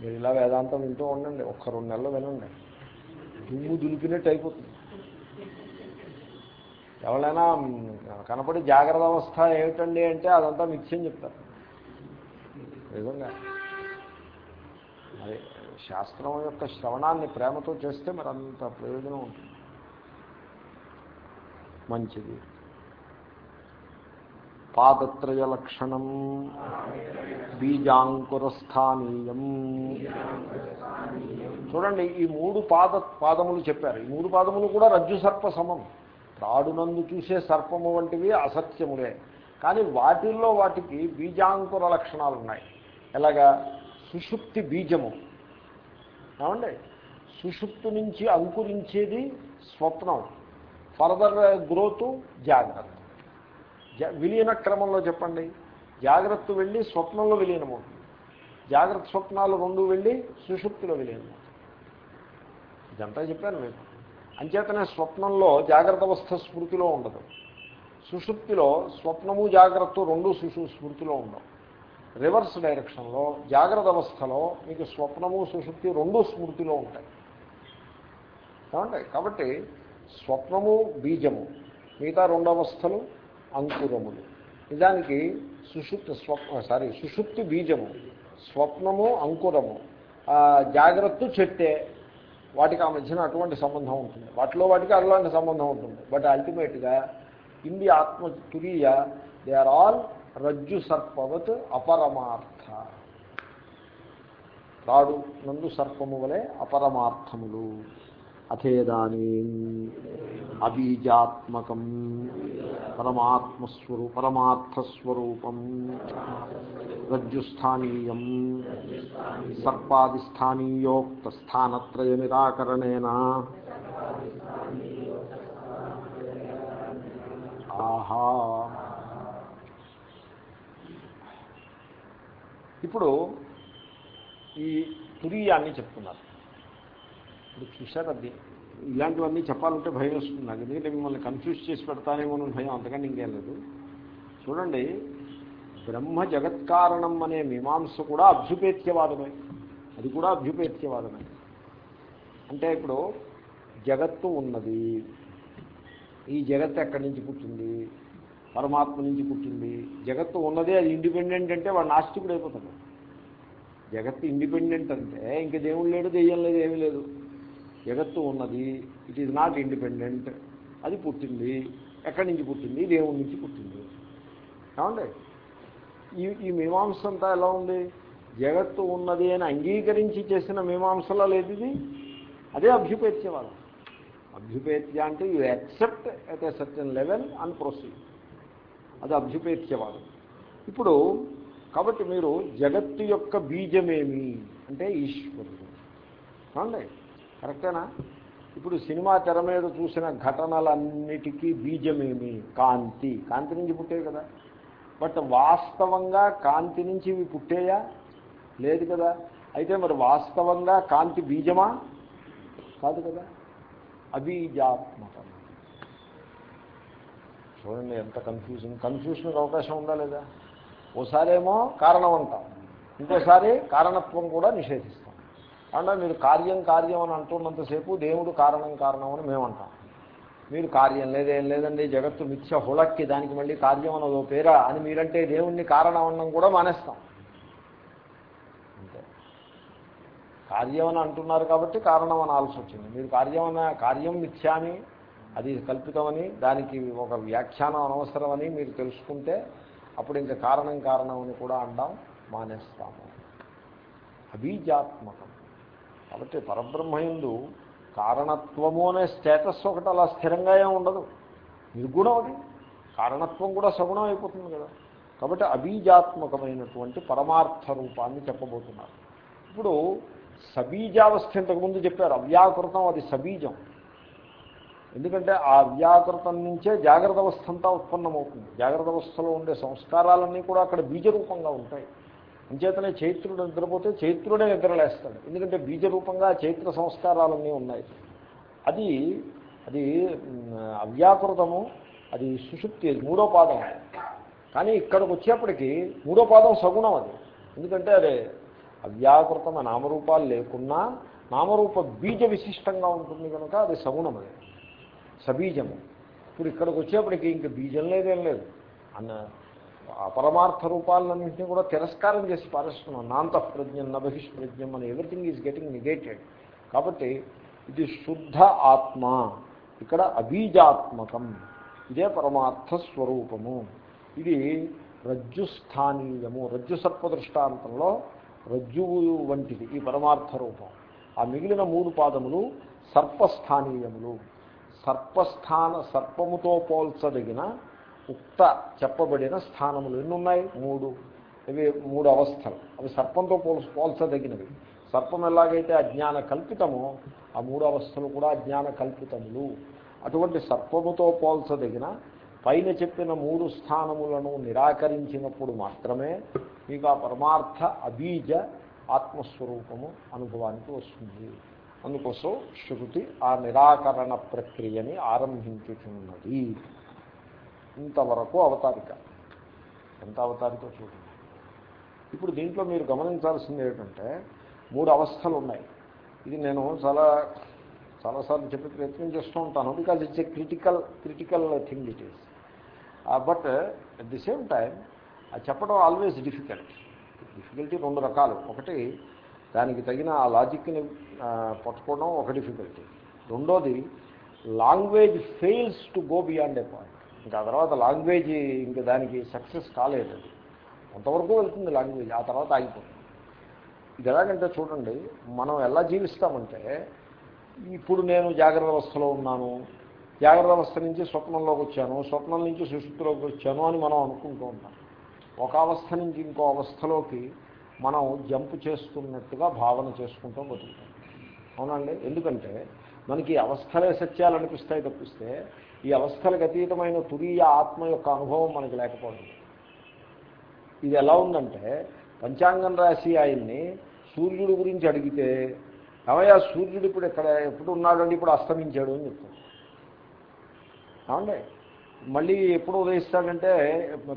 మీరు ఇలా వేదాంతం వింటూ ఉండండి ఒక్క రెండు నెలలు వినండి. దుమ్ము దులిపినట్టు అయిపోతుంది. ఎవరైనా కనపడి జాగ్రత్త అవస్థ ఏమిటండి అంటే అదంతా మిథ్యం చెప్తారు. నిజంగా. అదే శాస్త్రం యొక్క శ్రవణాన్ని ప్రేమతో చేస్తే మరి అంత ప్రయోజనం ఉంటుంది. మంచిది. పాదత్రయ లక్షణం బీజాంకురస్థానీయం. చూడండి ఈ మూడు పాద పాదములు చెప్పారు. ఈ మూడు పాదములు కూడా రజ్జు సర్ప సమం. త్రాడునందు చూసే సర్పము వంటివి అసత్యములే. కానీ వాటిల్లో వాటికి బీజాంకుర లక్షణాలు ఉన్నాయి. ఎలాగా? సుషుప్తి బీజము. ఏమండి? సుషుప్తి నుంచి అంకురించేది స్వప్నం. ఫర్దర్ గ్రోత్ జాగ్రత్త. విలీన క్రమంలో చెప్పండి. జాగ్రత్త వెళ్ళి స్వప్నంలో విలీనమవుతుంది. జాగ్రత్త స్వప్నాలు రెండు వెళ్ళి సుషుప్తిలో విలీనమవుతుంది. ఇదంతా చెప్పాను మీకు. అంచేతనే స్వప్నంలో జాగ్రత్త అవస్థ స్మృతిలో ఉండదు. సుషుప్తిలో స్వప్నము జాగ్రత్త రెండు సుషు స్మృతిలో ఉండవు. రివర్స్ డైరెక్షన్లో జాగ్రత్త అవస్థలో మీకు స్వప్నము సుషుప్తి రెండు స్మృతిలో ఉంటాయి. కాబట్టి స్వప్నము బీజము మిగతా రెండు అవస్థలు అంకురములు. నిజానికి సుషుప్తి స్వప్న సారీ సుషుప్తి బీజము స్వప్నము అంకురము జాగ్రత్త చెట్టే వాటికి ఆ మధ్యన అటువంటి సంబంధం ఉంటుంది. వాటిలో వాటికి అలాంటి సంబంధం ఉంటుంది. బట్ అల్టిమేట్గా ఇంది ఆత్మ తురీయ దే ఆర్ ఆల్ రజ్జు సర్పవత్ అపరమార్థ. రాడు నందు సర్పము వలె అపరమార్థములు. అథేదాని అబీజాత్మకం. పరమాత్మస్వరూ పరమార్థస్వరూపం. రజ్జుస్థానీయం. సర్పాదిస్థానీయోక్త స్థానత్రయ నిరాకరణేన ఆహా. ఇప్పుడు ఈ తురీయాన్ని చెప్తున్నారు. ఇప్పుడు చూశారు అది ఇలాంటివన్నీ చెప్పాలంటే భయం వస్తుంది నాకు. ఎందుకంటే మిమ్మల్ని కన్ఫ్యూజ్ చేసి పెడతానేమో అని భయం అంతకని ఇంకేం లేదు. చూడండి బ్రహ్మ జగత్కారణం అనే మీమాంస కూడా అభ్యుపేత్యవాదమే. అది కూడా అభ్యుపేత్యవాదమే. అంటే ఇప్పుడు జగత్తు ఉన్నది. ఈ జగత్తు ఎక్కడి నుంచి పుట్టింది? పరమాత్మ నుంచి పుట్టింది. జగత్తు ఉన్నదే అది ఇండిపెండెంట్ అంటే వాడు నాస్తికుడు అయిపోతాడు. జగత్తు ఇండిపెండెంట్ అంటే ఇంక దేవుడు లేడు దెయ్యం లేదు ఏమీ లేదు. జగత్తు ఉన్నది ఇట్ ఈజ్ నాట్ ఇండిపెండెంట్ అది పుట్టింది ఎక్కడి నుంచి పుట్టింది? దేవుడి నుంచి పుట్టింది. ఏమండి? ఈ ఈ మీమాంస అంతా ఎలా ఉంది? జగత్తు ఉన్నది అని అంగీకరించి చేసిన మీమాంసలా లేదు ఇది? అదే అభ్యుపేత్యవాదం అభ్యుపేత్య అంటే you accept at a certain level and proceed అది అభ్యుపేత్యవాదం ఇప్పుడు కాబట్టి మీరు జగత్తు యొక్క బీజమేమి? అంటే ఈశ్వరుడు. అండి కరెక్టేనా? ఇప్పుడు సినిమా తెర మీద చూసిన ఘటనలన్నిటికీ బీజమేమి? కాంతి. కాంతి నుంచి పుట్టే కదా. బట్ వాస్తవంగా కాంతి నుంచి ఇవి పుట్టేయా? లేదు కదా. అయితే మరి వాస్తవంగా కాంతి బీజమా? కాదు కదా. అబీజాత్మకం. చూడండి ఎంత కన్ఫ్యూజన్ కన్ఫ్యూషన్కి అవకాశం ఉందా లేదా? ఓసారేమో కారణం అంటాం. ఇంకోసారి కారణత్వం కూడా నిషేధిస్తాం. అంటే మీరు కార్యం కార్యం అని అంటున్నంతసేపు దేవుడు కారణం కారణం అని మేము అంటాం మీరు కార్యం లేదేం లేదండి జగత్తు మిథ్య హుళక్కి దానికి మళ్ళీ కార్యం ఓ పేరా అని మీరంటే దేవుణ్ణి కారణం అన్నం కూడా మానేస్తాం. అంతే. కార్యం అని అంటున్నారు కాబట్టి కారణం అనాల్సి వచ్చింది. మీరు కార్యం అన్న కార్యం మిథ్యాని అది కల్పితమని దానికి ఒక వ్యాఖ్యానం అనవసరమని మీరు తెలుసుకుంటే అప్పుడు ఇంకా కారణం కారణం అని కూడా అంటాం మానేస్తాము. అబీజాత్మకం. కాబట్టి పరబ్రహ్మయందు కారణత్వము అనే స్టేటస్ ఒకటి అలా స్థిరంగా ఏమి ఉండదు. నిర్గుణం అది. కారణత్వం కూడా సగుణం అయిపోతుంది కదా. కాబట్టి అబీజాత్మకమైనటువంటి పరమార్థ రూపాన్ని చెప్పబోతున్నారు. ఇప్పుడు సబీజావస్థ ఇంతకుముందు చెప్పారు అవ్యాకృతం అది సబీజం. ఎందుకంటే ఆ అవ్యాకృతం నుంచే జాగ్రత్త అవస్థ అంతా ఉత్పన్నమవుతుంది. జాగ్రత్త అవస్థలో ఉండే సంస్కారాలన్నీ కూడా అక్కడ బీజరూపంగా ఉంటాయి. అంచేతనే చైత్రుడు నిద్రపోతే చైత్రుడే నిద్రలేస్తాడు. ఎందుకంటే బీజరూపంగా చైత్ర సంస్కారాలన్నీ ఉన్నాయి. అది అది అవ్యాకృతము అది సుషుప్తి అది మూడో పాదం. కానీ ఇక్కడికి వచ్చేప్పటికి మూడో పాదం సగుణం అది. ఎందుకంటే అదే అవ్యాకృతం నామరూపాలు లేకున్నా నామరూప బీజ విశిష్టంగా ఉంటుంది కనుక అది సగుణం అది. సబీజము. ఇప్పుడు ఇక్కడికి వచ్చేప్పటికి ఇంక బీజం లేదేం లేదు. అన్న అపరమార్థ రూపాలన్నింటినీ కూడా తిరస్కారం చేసి పారేస్తున్నాం. నాంత ప్రజ్ఞం నబహిష్ ప్రజ్ఞం అని ఎవ్రీథింగ్ ఈజ్ గెటింగ్ నిగేటెడ్. కాబట్టి ఇది శుద్ధ ఆత్మ. ఇక్కడ అబీజాత్మకం. ఇదే పరమార్థ స్వరూపము. ఇది రజ్జుస్థానీయము. రజ్జు సర్పదృష్టాంతంలో రజ్జువు వంటిది. ఈ పరమార్థ రూపం. ఆ మిగిలిన మూడు పాదములు సర్పస్థానీయములు. సర్పస్థాన సర్పముతో పోల్చదగిన ఉక్త చెప్పబడిన స్థానములు ఎన్ని ఉన్నాయి మూడు. ఇవి మూడు అవస్థలు. అవి సర్పంతో పోల్చ పోల్చదగినవి. సర్పం ఎలాగైతే అజ్ఞాన కల్పితమో ఆ మూడు అవస్థలు కూడా అజ్ఞాన కల్పితములు. అటువంటి సర్పముతో పోల్చదగిన పైన చెప్పిన మూడు స్థానములను నిరాకరించినప్పుడు మాత్రమే మీకు ఆ పరమార్థ అబీజ ఆత్మస్వరూపము అనుభవానికి వస్తుంది. అందుకోసం శృతి ఆ నిరాకరణ ప్రక్రియని ఆరంభించుచున్నది. ఇంతవరకు అవతారిక. ఎంత అవతారిక చూడండి ఇప్పుడు దీంట్లో మీరు గమనించాల్సింది ఏంటంటే మూడు అవస్థలు ఉన్నాయి. ఇది నేను చాలా చాలాసార్లు చెప్పే ప్రయత్నం చేస్తూ ఉంటాను because it's a critical critical thing it is but at the same time అది చెప్పడం ఆల్వేస్ డిఫికల్ట్ డిఫికల్టీ రెండు రకాలు. ఒకటి దానికి తగిన ఆ లాజిక్ని పట్టుకోవడం ఒక డిఫికల్టీ రెండోది language fails to go beyond a point ఇంకా తర్వాత లాంగ్వేజ్ ఇంకా దానికి సక్సెస్ కాలేదు అది. కొంతవరకు వెళ్తుంది లాంగ్వేజ్ ఆ తర్వాత ఆగిపోతుంది. ఇది ఎలాగంటే చూడండి మనం ఎలా జీవిస్తామంటే ఇప్పుడు నేను జాగ్రత్త అవస్థలో ఉన్నాను జాగ్రత్త అవస్థ నుంచి స్వప్నంలోకి వచ్చాను స్వప్నం నుంచి సుశుద్ధిలోకి వచ్చాను అని మనం అనుకుంటూ ఉంటాం. ఒక అవస్థ నుంచి ఇంకో అవస్థలోకి మనం జంప్ చేస్తున్నట్టుగా భావన చేసుకుంటూ బతుకుతాం. అవునండి ఎందుకంటే మనకి ఈ అవస్థలే సత్యాలు అనిపిస్తాయి తప్పిస్తే ఈ అవస్థలకు అతీతమైన తురీయ ఆత్మ యొక్క అనుభవం మనకి లేకపోవడం. ఇది ఎలా ఉందంటే పంచాంగం రాసి ఆయన్ని సూర్యుడి గురించి అడిగితే ఏమయ్యా సూర్యుడు ఇప్పుడు ఇక్కడ ఎప్పుడు ఉన్నాడండి? ఇప్పుడు అస్తమించాడు అని చెప్తాడు. ఏమండి? మళ్ళీ ఎప్పుడు ఉదయిస్తాడంటే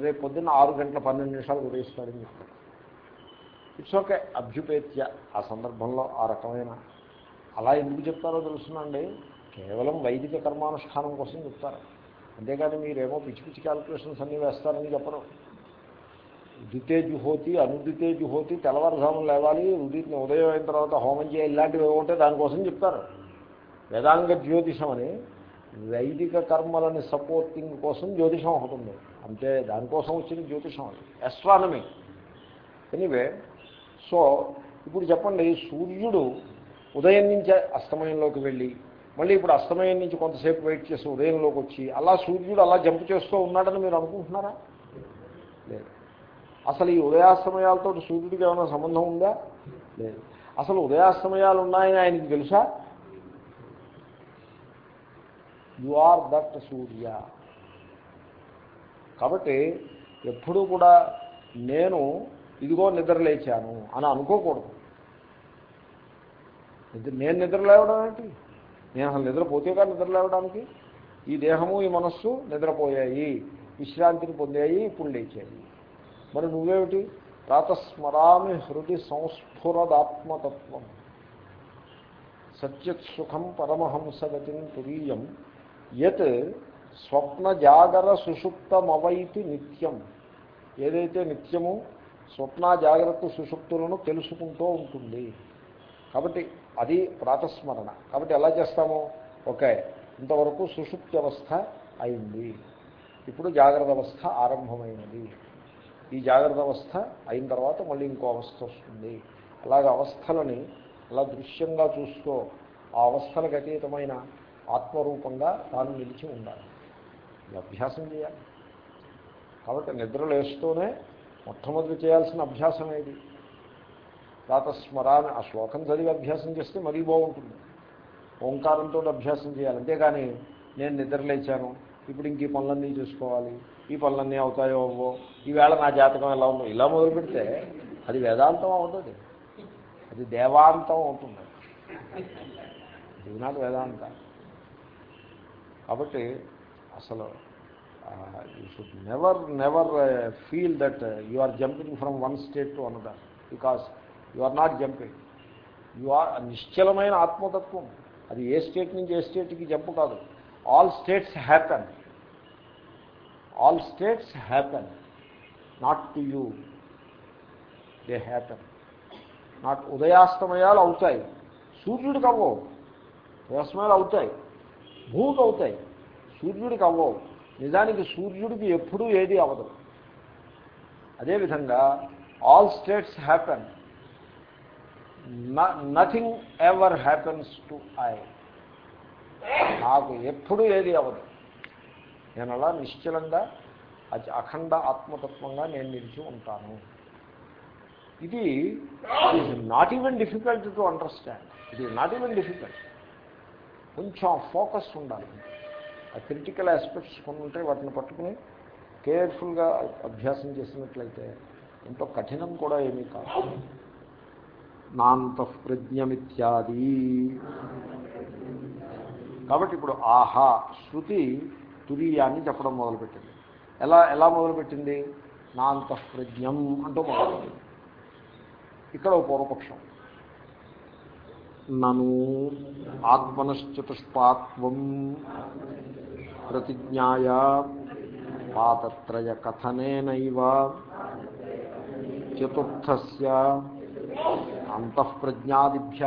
రేపు పొద్దున్న ఆరు గంటల పన్నెండు నిమిషాలకు ఉదయిస్తాడని చెప్తాడు. ఇట్స్ ఓకే అభ్యుపేత్య. ఆ సందర్భంలో ఆ రకమైన అలా ఎందుకు చెప్తారో తెలుసునండి. కేవలం వైదిక కర్మానుష్ఠానం కోసం చెప్తారు. అంతేకాని మీరేమో పిచ్చి పిచ్చి క్యాల్కులేషన్స్ అన్నీ వేస్తారని చెప్పరు. ఉదితే జుహోతి అనుదితే జుహోతి తెల్లవారుజామున లేవాలి ఉదిత ఉదయం అయిన తర్వాత హోమం చేయాలి ఇలాంటివి ఏవో ఉంటే దానికోసం చెప్తారు. వేదాంగ జ్యోతిషం అని వైదిక కర్మలని సపోర్టింగ్ కోసం జ్యోతిషం అవుతుంది అంతే దానికోసం వచ్చిన జ్యోతిషం అది. ఎస్ట్రానమీ ఎనీవే సో ఇప్పుడు చెప్పండి సూర్యుడు ఉదయం నుంచే అస్తమయంలోకి వెళ్ళి మళ్ళీ ఇప్పుడు అస్తమయం నుంచి కొంతసేపు వెయిట్ చేసి ఉదయంలోకి వచ్చి అలా సూర్యుడు అలా జంప్ చేస్తూ ఉన్నాడని మీరు అనుకుంటున్నారా? లేదు. అసలు ఈ ఉదయాస్తమయాలతో సూర్యుడికి ఏమైనా సంబంధం ఉందా? లేదు. అసలు ఉదయాస్తమయాలు ఉన్నాయని ఆయనకి తెలుసా? You are that Surya. కాబట్టి ఎప్పుడూ కూడా నేను ఇదిగో నిద్ర లేచాను అని అనుకోకూడదు. నిద్ర నేను నిద్ర లేవడం ఏంటి? నేను అసలు నిద్రపోతే కానీ నిద్ర లేవడానికి? ఈ దేహము ఈ మనస్సు నిద్రపోయాయి. విశ్రాంతిని పొందాయి ఇప్పుడు లేచాయి. మరి నువ్వేమిటి? ప్రాతస్మరామి హృది సంస్ఫురదాత్మతత్వం. సత్యత్ సుఖం పరమహంసగతిని తురీయం. యత్ స్వప్న జాగర సుషుప్తమవైతి నిత్యం. ఏదైతే నిత్యము స్వప్న జాగ్రత్త సుషుప్తులను తెలుసుకుంటూ ఉంటుంది. కాబట్టి అది ప్రాతస్మరణ. కాబట్టి ఎలా చేస్తాము? ఓకే ఇంతవరకు సుషుప్తి అవస్థ అయింది. ఇప్పుడు జాగ్రత్త అవస్థ ఆరంభమైనది. ఈ జాగ్రత్త అవస్థ అయిన తర్వాత మళ్ళీ ఇంకో అవస్థ వస్తుంది. అలాగ అవస్థలని అలా దృశ్యంగా చూస్తూ ఆ అవస్థలకు అతీతమైన ఆత్మరూపంగా తాను నిలిచి ఉండాలి. అభ్యాసం చేయాలి. కాబట్టి నిద్రలేస్తూనే మొట్టమొదటి చేయాల్సిన అభ్యాసం ఏది? ప్రాతస్మరాన్ని ఆ శ్లోకం చదివి అభ్యాసం చేస్తే మరీ బాగుంటుంది. ఓంకారంతో అభ్యాసం చేయాలి. అంతేగాని నేను నిద్రలేచాను ఇప్పుడు ఇంక ఈ పనులన్నీ చూసుకోవాలి. ఈ పనులన్నీ అవుతాయో అవ్వో. ఈవేళ నా జాతకం ఎలా ఉందో ఇలా మొదలు పెడితే అది వేదాంతం అవుతుంది. అది దేవాంతం అవుతుంది. ఇది వేదాంత. కాబట్టి అసలు you should never never feel that you are jumping from one state to another because you are not jumping. You are నిశ్చలమైన ఆత్మతత్వం. అది ఏ స్టేట్ నుంచి ఏ స్టేట్కి జంపు కాదు. All states happen. All states happen. Not to you. They happen. Not ఉదయాస్తమయాలు అవుతాయి. సూర్యుడికి అవ్వవు ఉదయాస్తమయాలు అవుతాయి. భూమికి అవుతాయి. సూర్యుడికి అవ్వవు. నిజానికి సూర్యుడికి ఎప్పుడూ ఏది అవ్వదు. అదేవిధంగా all states happen. Nothing ever happens to I నాకు ఎప్పుడూ ఏది అవ్వదు. నేను అలా నిశ్చలంగా అది అఖండ ఆత్మతత్వంగా నేను నిలిచి ఉంటాను. ఇది not even difficult to understand ఇది నాట్ ఈవెన్ డిఫికల్ట్ కొంచెం ఫోకస్ ఉండాలి. ఆ క్రిటికల్ ఆస్పెక్ట్స్ కొన్ని ఉంటాయి వాటిని పట్టుకుని కేర్ఫుల్గా అభ్యాసం చేసినట్లయితే ఎంతో కఠినం కూడా ఏమీ కాదు. నాంతఃప్రజ్ఞమిత్యాది. కాబట్టి ఇప్పుడు ఆహా శృతి తురీయాన్ని చెప్పడం మొదలుపెట్టింది. ఎలా ఎలా మొదలుపెట్టింది? నాంతఃప్రజ్ఞం అంటూ మొదలుపెట్టింది. ఇక్కడ పూర్వపక్షం. నను ఆత్మనశ్చతుష్పాత్వం ప్రతిజ్ఞాయ పాతత్రయ కథనేనైవ చతుర్థస్య అంతఃప్రజ్ఞాదిభ్య.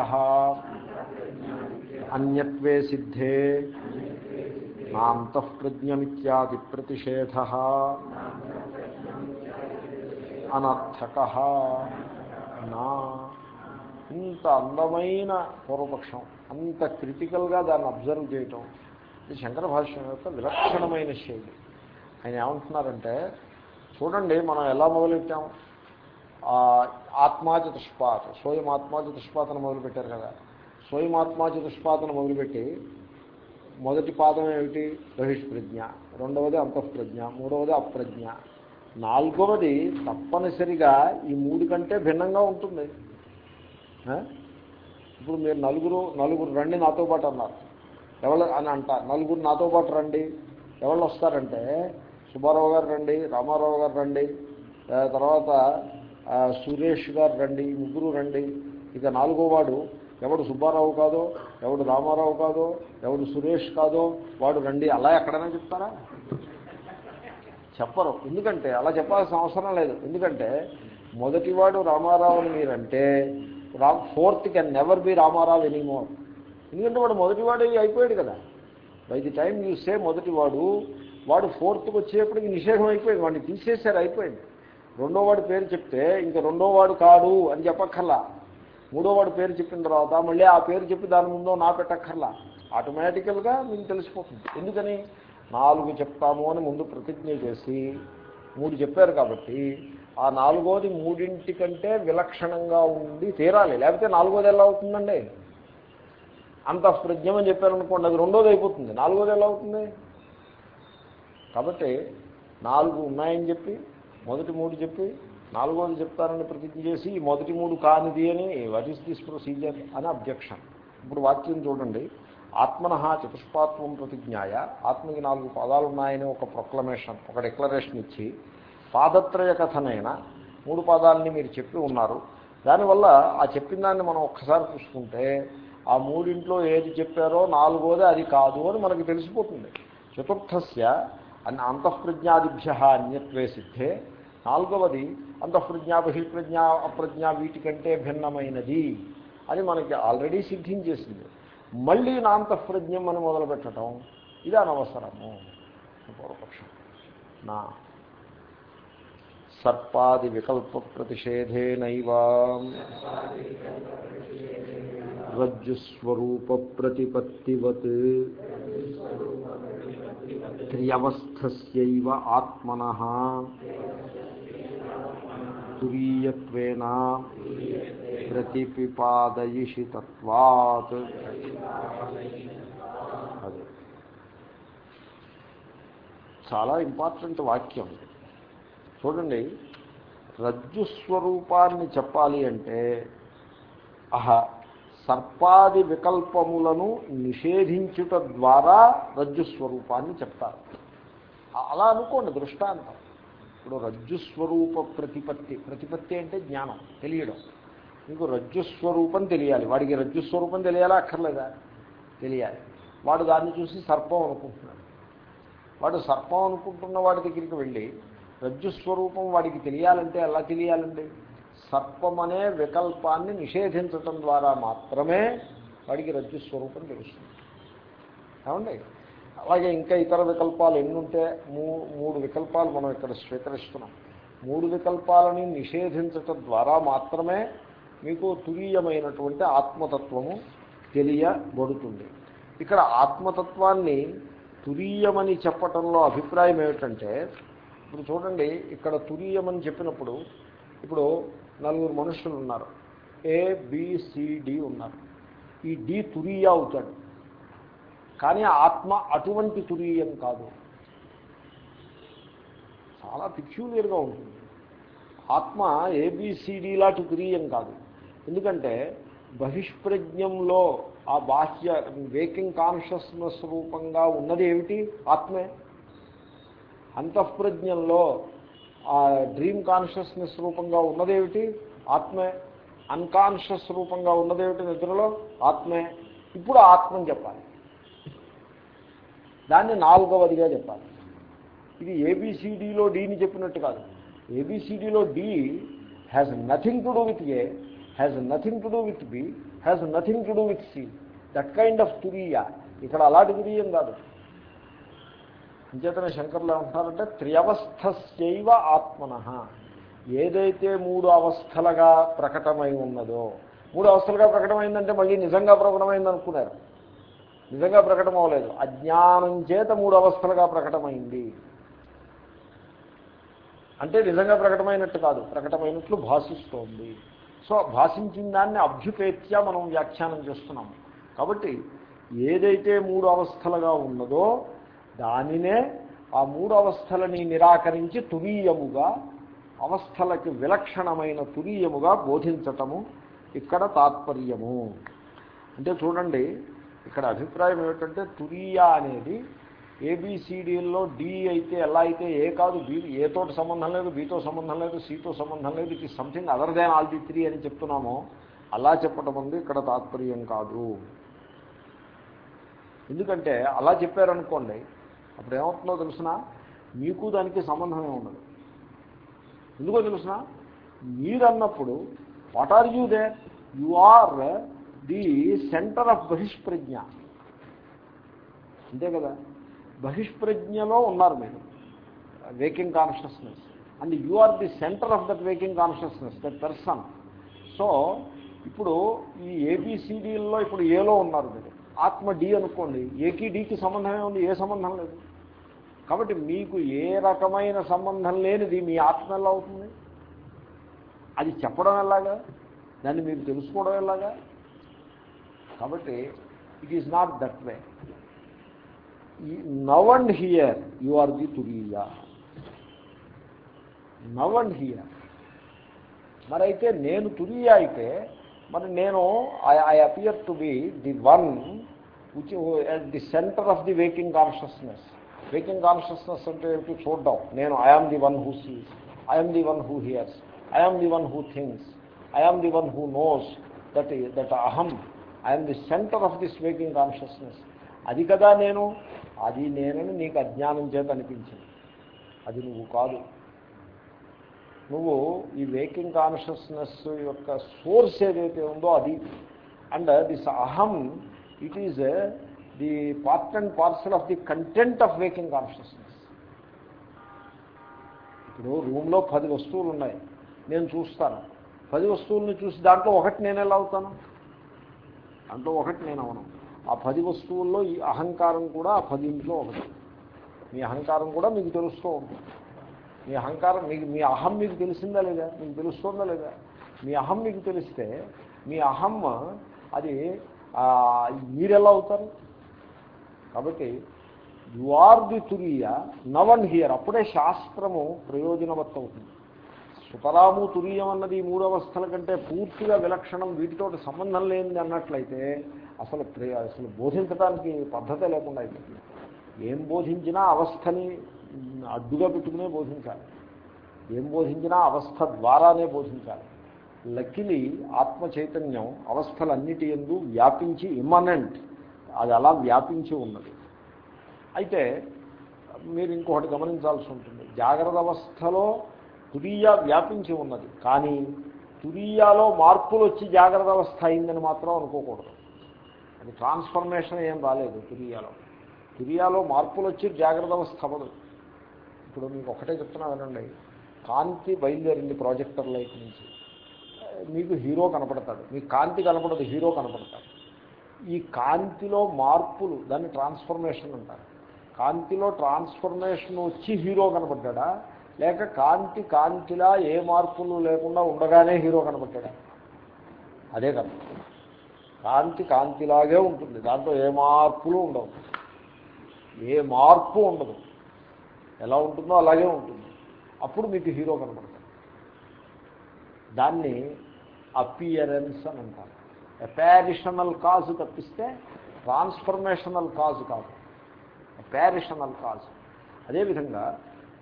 అన్యత్వే సిద్ధే. నాంతఃప్రజ్ఞమిత్యాది ప్రతిషేధ అనర్థక. నా. ఇంత అందమైన పూర్వపక్షం అంత క్రిటికల్గా దాన్ని అబ్జర్వ్ చేయటం ఇది శంకర భాష్యం యొక్క విలక్షణమైన శైలి. ఆయన ఏమంటున్నారంటే చూడండి మనం ఎలా మొదలెట్టాము ఆత్మాచతుష్పాత్ స్వయం ఆత్మాచతుష్పాతను మొదలుపెట్టారు కదా. స్వయం ఆత్మాచతుష్పాతను మొదలుపెట్టి మొదటి పాదం ఏమిటి? బహిష్ప్రజ్ఞ. రెండవది అంతఃప్రజ్ఞ. మూడవది అప్రజ్ఞ. నాలుగవది తప్పనిసరిగా ఈ మూడు కంటే భిన్నంగా ఉంటుంది. ఇప్పుడు మీరు నలుగురు నలుగురు రండి నాతో పాటు అన్నారు. ఎవరు అని అంటారు నలుగురు నాతో పాటు రండి. ఎవరు వస్తారంటే సుబ్బారావు గారు రండి రామారావు గారు రండి. తర్వాత సురేష్ గారు రండి ముగ్గురు రండి. ఇక నాలుగో వాడు ఎవడు సుబ్బారావు కాదో ఎవడు రామారావు కాదో ఎవడు సురేష్ కాదో వాడు రండి. అలా ఎక్కడైనా చెప్తారా? చెప్పరు. ఎందుకంటే అలా చెప్పాల్సిన అవసరం లేదు. ఎందుకంటే మొదటివాడు రామారావు అని మీరంటే రా fourth can never be Ramarao anymore. ఎందుకంటే వాడు మొదటివాడు అయిపోయాడు కదా. By the time you say మొదటివాడు వాడు ఫోర్త్కి వచ్చేప్పటికి నిషేధం అయిపోయింది. వాడిని తీసేశారు అయిపోయింది. రెండో వాడి పేరు చెప్తే ఇంకా రెండో వాడు కాడు అని చెప్పక్కర్లా. మూడో వాడు పేరు చెప్పిన తర్వాత మళ్ళీ ఆ పేరు చెప్పి దాని ముందో నా పెట్టక్కర్లా. ఆటోమేటికల్గా మీకు తెలిసిపోతుంది. ఎందుకని? నాలుగు చెప్తాము అని ముందు ప్రతిజ్ఞ చేసి మూడు చెప్పారు కాబట్టి ఆ నాలుగోది మూడింటి కంటే విలక్షణంగా ఉండి తీరాలి. లేకపోతే నాలుగోది ఎలా అవుతుందండి? అంత ప్రజ్ఞమని చెప్పారనుకోండి అది రెండోది అయిపోతుంది. నాలుగోది ఎలా అవుతుంది? కాబట్టి నాలుగు ఉన్నాయని చెప్పి మొదటి మూడు చెప్పి నాలుగోది చెప్తారని ప్రతిజ్ఞ చేసి ఈ మొదటి మూడు కానిది అని వాట్ ఈస్ దిస్ ప్రొసీజర్ అని అబ్జెక్షన్. ఇప్పుడు వాక్యం చూడండి. ఆత్మన చతుష్పాత్వం ప్రతిజ్ఞాయ. ఆత్మకి నాలుగు పాదాలు ఉన్నాయని ఒక ప్రొక్లమేషన్ ఒక డిక్లరేషన్ ఇచ్చి పాదత్రయ కథనైనా మూడు పాదాలని మీరు చెప్పి ఉన్నారు. దానివల్ల ఆ చెప్పిన దాన్ని మనం ఒక్కసారి చూసుకుంటే ఆ మూడింట్లో ఏది చెప్పారో నాలుగోది అది కాదు అని మనకి తెలిసిపోతుంది. చతుర్థస్య అన్ని అంతఃప్రజ్ఞాదిభ్య అన్యత్వే సిద్ధే. నాలుగవది అంతఃప్రజ్ఞ బహిర్ప్రజ్ఞ అప్రజ్ఞ వీటికంటే భిన్నమైనది అని మనకి ఆల్రెడీ సిద్ధించేసింది. మళ్ళీ నాంతఃప్రజ్ఞం అని మొదలుపెట్టడం ఇది అనవసరము. పూర్వపక్షం. నా. సర్పాది వికల్ప ప్రతిషేధేనైవా. రజ్జుస్వరూప ప్రతిపత్తివత్. త్రియవస్థస్యవ ఆత్మన తురీయత్వేన ప్రతిపిపాదయిషితత్వాత్ అది। చాలా ఇంపార్టెంట్ వాక్యం. చూడండి రజ్జు స్వరూపాన్ని చెప్పాలి అంటే ఆహా సర్పాది వికల్పములను నిషేధించుట ద్వారా రజ్జు స్వరూపాన్ని చెప్తారు అలా అనుకోండి దృష్టాంతం. ఇప్పుడు రజ్జు స్వరూప ప్రతిపత్తి ప్రతిపత్తి అంటే జ్ఞానం తెలియడం. మీకు రజ్జుస్వరూపం తెలియాలి. వాడికి రజ్జుస్వరూపం తెలియాలా అక్కర్లేదా? తెలియాలి. వాడు దాన్ని చూసి సర్పం అనుకుంటున్నాడు. వాడు సర్పం అనుకుంటున్న వాడి దగ్గరికి వెళ్ళి రజ్జుస్వరూపం వాడికి తెలియాలంటే ఎలా తెలియాలండి? సర్పమనే వికల్పాన్ని నిషేధించటం ద్వారా మాత్రమే వాడికి రజ్జుస్వరూపం తెలుస్తుంది. ఏమండి? అలాగే ఇంకా ఇతర వికల్పాలు ఎన్నుంటే మూ మూడు వికల్పాలు మనం ఇక్కడ స్వీకరిస్తున్నాం. మూడు వికల్పాలని నిషేధించటం ద్వారా మాత్రమే మీకు తురీయమైనటువంటి ఆత్మతత్వము తెలియబడుతుంది. ఇక్కడ ఆత్మతత్వాన్ని తురీయమని చెప్పటంలో అభిప్రాయం ఏమిటంటే ఇప్పుడు చూడండి ఇక్కడ తురీయమని చెప్పినప్పుడు ఇప్పుడు నలుగురు మనుషులు ఉన్నారు. ఏ బిసిడి ఉన్నారు. ఈ డి తురియ అవుతాడు. కానీ ఆత్మ అటువంటి తురీయం కాదు. చాలా పిక్యూలియర్గా ఉంటుంది. ఆత్మ ఏబిసిడి లాంటి తురీయం కాదు. ఎందుకంటే బహిష్ప్రజ్ఞంలో ఆ బాహ్య వేకింగ్ కాన్షియస్నెస్ రూపంగా ఉన్నది ఏమిటి? ఆత్మే. అంతఃప్రజ్ఞంలో ఆ డ్రీమ్ కాన్షియస్నెస్ రూపంగా ఉన్నదేమిటి? ఆత్మే అన్కాన్షియస్ రూపంగా ఉన్నదేమిటి నిద్రలో? ఆత్మే ఇప్పుడు ఆత్మని చెప్పాలి. దాన్ని నాలుగవదిగా చెప్పాలి. ఇది ఏబిసిడిలో డీని చెప్పినట్టు కాదు. ఏబిసిడిలో D has nothing to do with A has nothing to do with B has nothing to do with C that kind of turiya ఇక్కడ అలాంటి తురియం కాదు. అంచేతనే శంకర్లు ఏమంటున్నారంటే త్రియవస్థస్యైవ ఆత్మన. ఏదైతే మూడు అవస్థలుగా ప్రకటమై ఉన్నదో మూడు అవస్థలుగా ప్రకటమైందంటే మళ్ళీ నిజంగా ప్రకటమైంది అనుకున్నారు నిజంగా ప్రకటన అవ్వలేదు అజ్ఞానం చేత మూడు అవస్థలుగా ప్రకటమైంది. అంటే నిజంగా ప్రకటమైనట్టు కాదు ప్రకటమైనట్లు భాషిస్తోంది. సో భాషించిన దాన్ని అభ్యుపేత్య మనం వ్యాఖ్యానం చేస్తున్నాం. కాబట్టి ఏదైతే మూడు అవస్థలుగా ఉన్నదో దానినే ఆ మూడు అవస్థలని నిరాకరించి తురీయముగా అవస్థలకి విలక్షణమైన తురీయముగా బోధించటము ఇక్కడ తాత్పర్యము. అంటే చూడండి ఇక్కడ అభిప్రాయం ఏమిటంటే తురీయ అనేది ఏబిసిడిల్లో డి అయితే ఎలా అయితే ఏ కాదు బి ఏతో సంబంధం లేదు బీతో సంబంధం లేదు సితో సంబంధం లేదు it is something other than all the three అని చెప్తున్నామో. అలా చెప్పటం ఉంది ఇక్కడ తాత్పర్యం కాదు. ఎందుకంటే అలా చెప్పారనుకోండి అప్పుడు ఏమవుతుందో తెలుసిన? మీకు దానికి సంబంధమే ఉండదు ఎందుకో తెలుసిన? మీరన్నప్పుడు what are you they you are the centre of బహిష్ప్రజ్ఞ. అంతే కదా? బహిష్ప్రజ్ఞలో ఉన్నారు మీరు. Waking consciousness and you are the centre of that waking consciousness that person so ఇప్పుడు ఈ ఏబిసిడీల్లో ఇప్పుడు ఏలో ఉన్నారు మీరు. ఆత్మ డి అనుకోండి. ఏకి డికి సంబంధమే ఉంది ఏ సంబంధం లేదు. కాబట్టి మీకు ఏ రకమైన సంబంధం లేనిది మీ ఆత్మ ఎలా అవుతుంది? అది చెప్పడం ఎలాగా? దాన్ని మీరు తెలుసుకోవడం ఎలాగా? కాబట్టి it is not that way now and here you are the turiya. Now and here. మరైతే నేను తురియా అయితే మరి నేను I appear to be the one which the centre of the waking consciousness. Waking consciousness అంటే ఏమిటి? చూడడం. నేను I am the one who sees I'm the one who hears I'm the one who thinks I'm the one who knows that that aham I'm the centre of this waking consciousness అది కదా నేను. అది నేనని నీకు అజ్ఞానం చేత అనిపించింది. అది నువ్వు కాదు. నువ్వు ఈ వేకింగ్ కాన్షియస్నెస్ యొక్క సోర్స్ ఏదైతే ఉందో అది. And this aham it is the part and parcel of the content of waking consciousness. ఇప్పుడు రూమ్లో పది వస్తువులు ఉన్నాయి నేను చూస్తాను. పది వస్తువులను చూసి దాంట్లో ఒకటి నేను ఎలా అవుతాను? దాంట్లో ఒకటి నేను అవను. ఆ పది వస్తువుల్లో ఈ అహంకారం కూడా ఆ పదింట్లో ఒకటి. మీ అహంకారం కూడా మీకు తెలుస్తూ ఉంటుంది మీ అహంకారం మీకు మీ అహం మీకు తెలిసిందా లేదా? మీకు తెలుస్తుందా లేదా? మీ అహం మీకు తెలిస్తే మీ అహం అది మీరెలా అవుతారు? కాబట్టి యు ఆర్ ది తురియ నవన్ హియర్ అప్పుడే శాస్త్రము ప్రయోజనవత్ అవుతుంది. సుతరాము తురియం అన్నది ఈ మూడు అవస్థల కంటే పూర్తిగా విలక్షణం వీటితో సంబంధం లేనిది అన్నట్లయితే అసలు అసలు బోధించడానికి పద్ధతే లేకుండా అయిపోతుంది. ఏం బోధించినా అవస్థని అడ్డుగా పెట్టుకునే బోధించాలి. ఏం బోధించినా అవస్థ ద్వారానే బోధించాలి. లక్కిలి ఆత్మ చైతన్యం అవస్థలన్నిటి ఎందు వ్యాపించి ఇమ్మనెంట్ అది అలా వ్యాపించి ఉన్నది. అయితే మీరు ఇంకొకటి గమనించాల్సి ఉంటుంది. జాగ్రత్త అవస్థలో తురియా వ్యాపించి ఉన్నది. కానీ తురియాలో మార్పులు వచ్చి జాగ్రత్త అవస్థ అయిందని మాత్రం అనుకోకూడదు. అది ట్రాన్స్ఫర్మేషన్ ఏం రాలేదు తురియాలో తురియాలో మార్పులు వచ్చి జాగ్రత్త అవస్థ అవ్వదు. ఇప్పుడు మీకు ఒకటే చెప్తున్నా వినండి. కాంతి బయలుదేరింది ప్రాజెక్టర్ లైట్ నుంచి. మీకు హీరో కనపడతాడు. మీకు కాంతి కనపడదు హీరో కనపడతాడు. ఈ కాంతిలో మార్పులు దాన్ని ట్రాన్స్ఫర్మేషన్ అంటారు. కాంతిలో ట్రాన్స్ఫర్మేషన్ వచ్చి హీరో కనబడ్డా లేక కాంతి కాంతిలా ఏ మార్పులు లేకుండా ఉండగానే హీరో కనబడ్డా అదే కదా కాంతి కాంతిలాగే ఉంటుంది. దాంట్లో ఏ మార్పులు ఉండవు. ఏ మార్పు ఉండదు. ఎలా ఉంటుందో అలాగే ఉంటుంది. అప్పుడు మీకు హీరో కనపడతాడు. దాన్ని అపియరెన్స్ అని అంటారు. అపారిషనల్ కాజు తప్పిస్తే ట్రాన్స్ఫర్మేషనల్ కాజు కాదు. Apparitional cause. అదేవిధంగా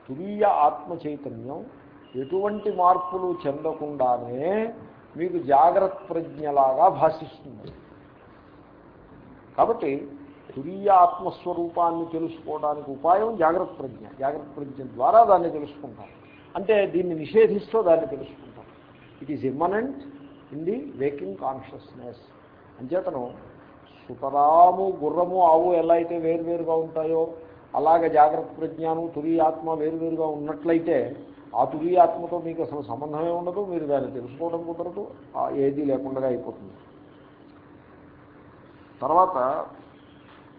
తురీయ ఆత్మ చైతన్యం ఎటువంటి మార్పులు చెందకుండానే మీకు జాగ్రత్త ప్రజ్ఞలాగా భాషిస్తుంది. కాబట్టి తురీయ ఆత్మస్వరూపాన్ని తెలుసుకోవడానికి ఉపాయం జాగ్రత్త ప్రజ్ఞ. జాగ్రత్త ప్రజ్ఞ ద్వారా దాన్ని తెలుసుకుంటాం. అంటే దీన్ని నిషేధిస్తూ దాన్ని తెలుసుకుంటాం. It is immanent in the waking consciousness. అంచేతను సుతరాము గుర్రము ఆవు ఎలా అయితే వేరువేరుగా ఉంటాయో అలాగే జాగ్రత్త ప్రజ్ఞానం తురీయ ఆత్మ వేరువేరుగా ఉన్నట్లయితే ఆ తురీయ ఆత్మతో మీకు అసలు సంబంధమే ఉండదు మీరు దాన్ని తెలుసుకోవడం కుదరదు ఏదీ ఏది లేకుండా అయిపోతుంది. తర్వాత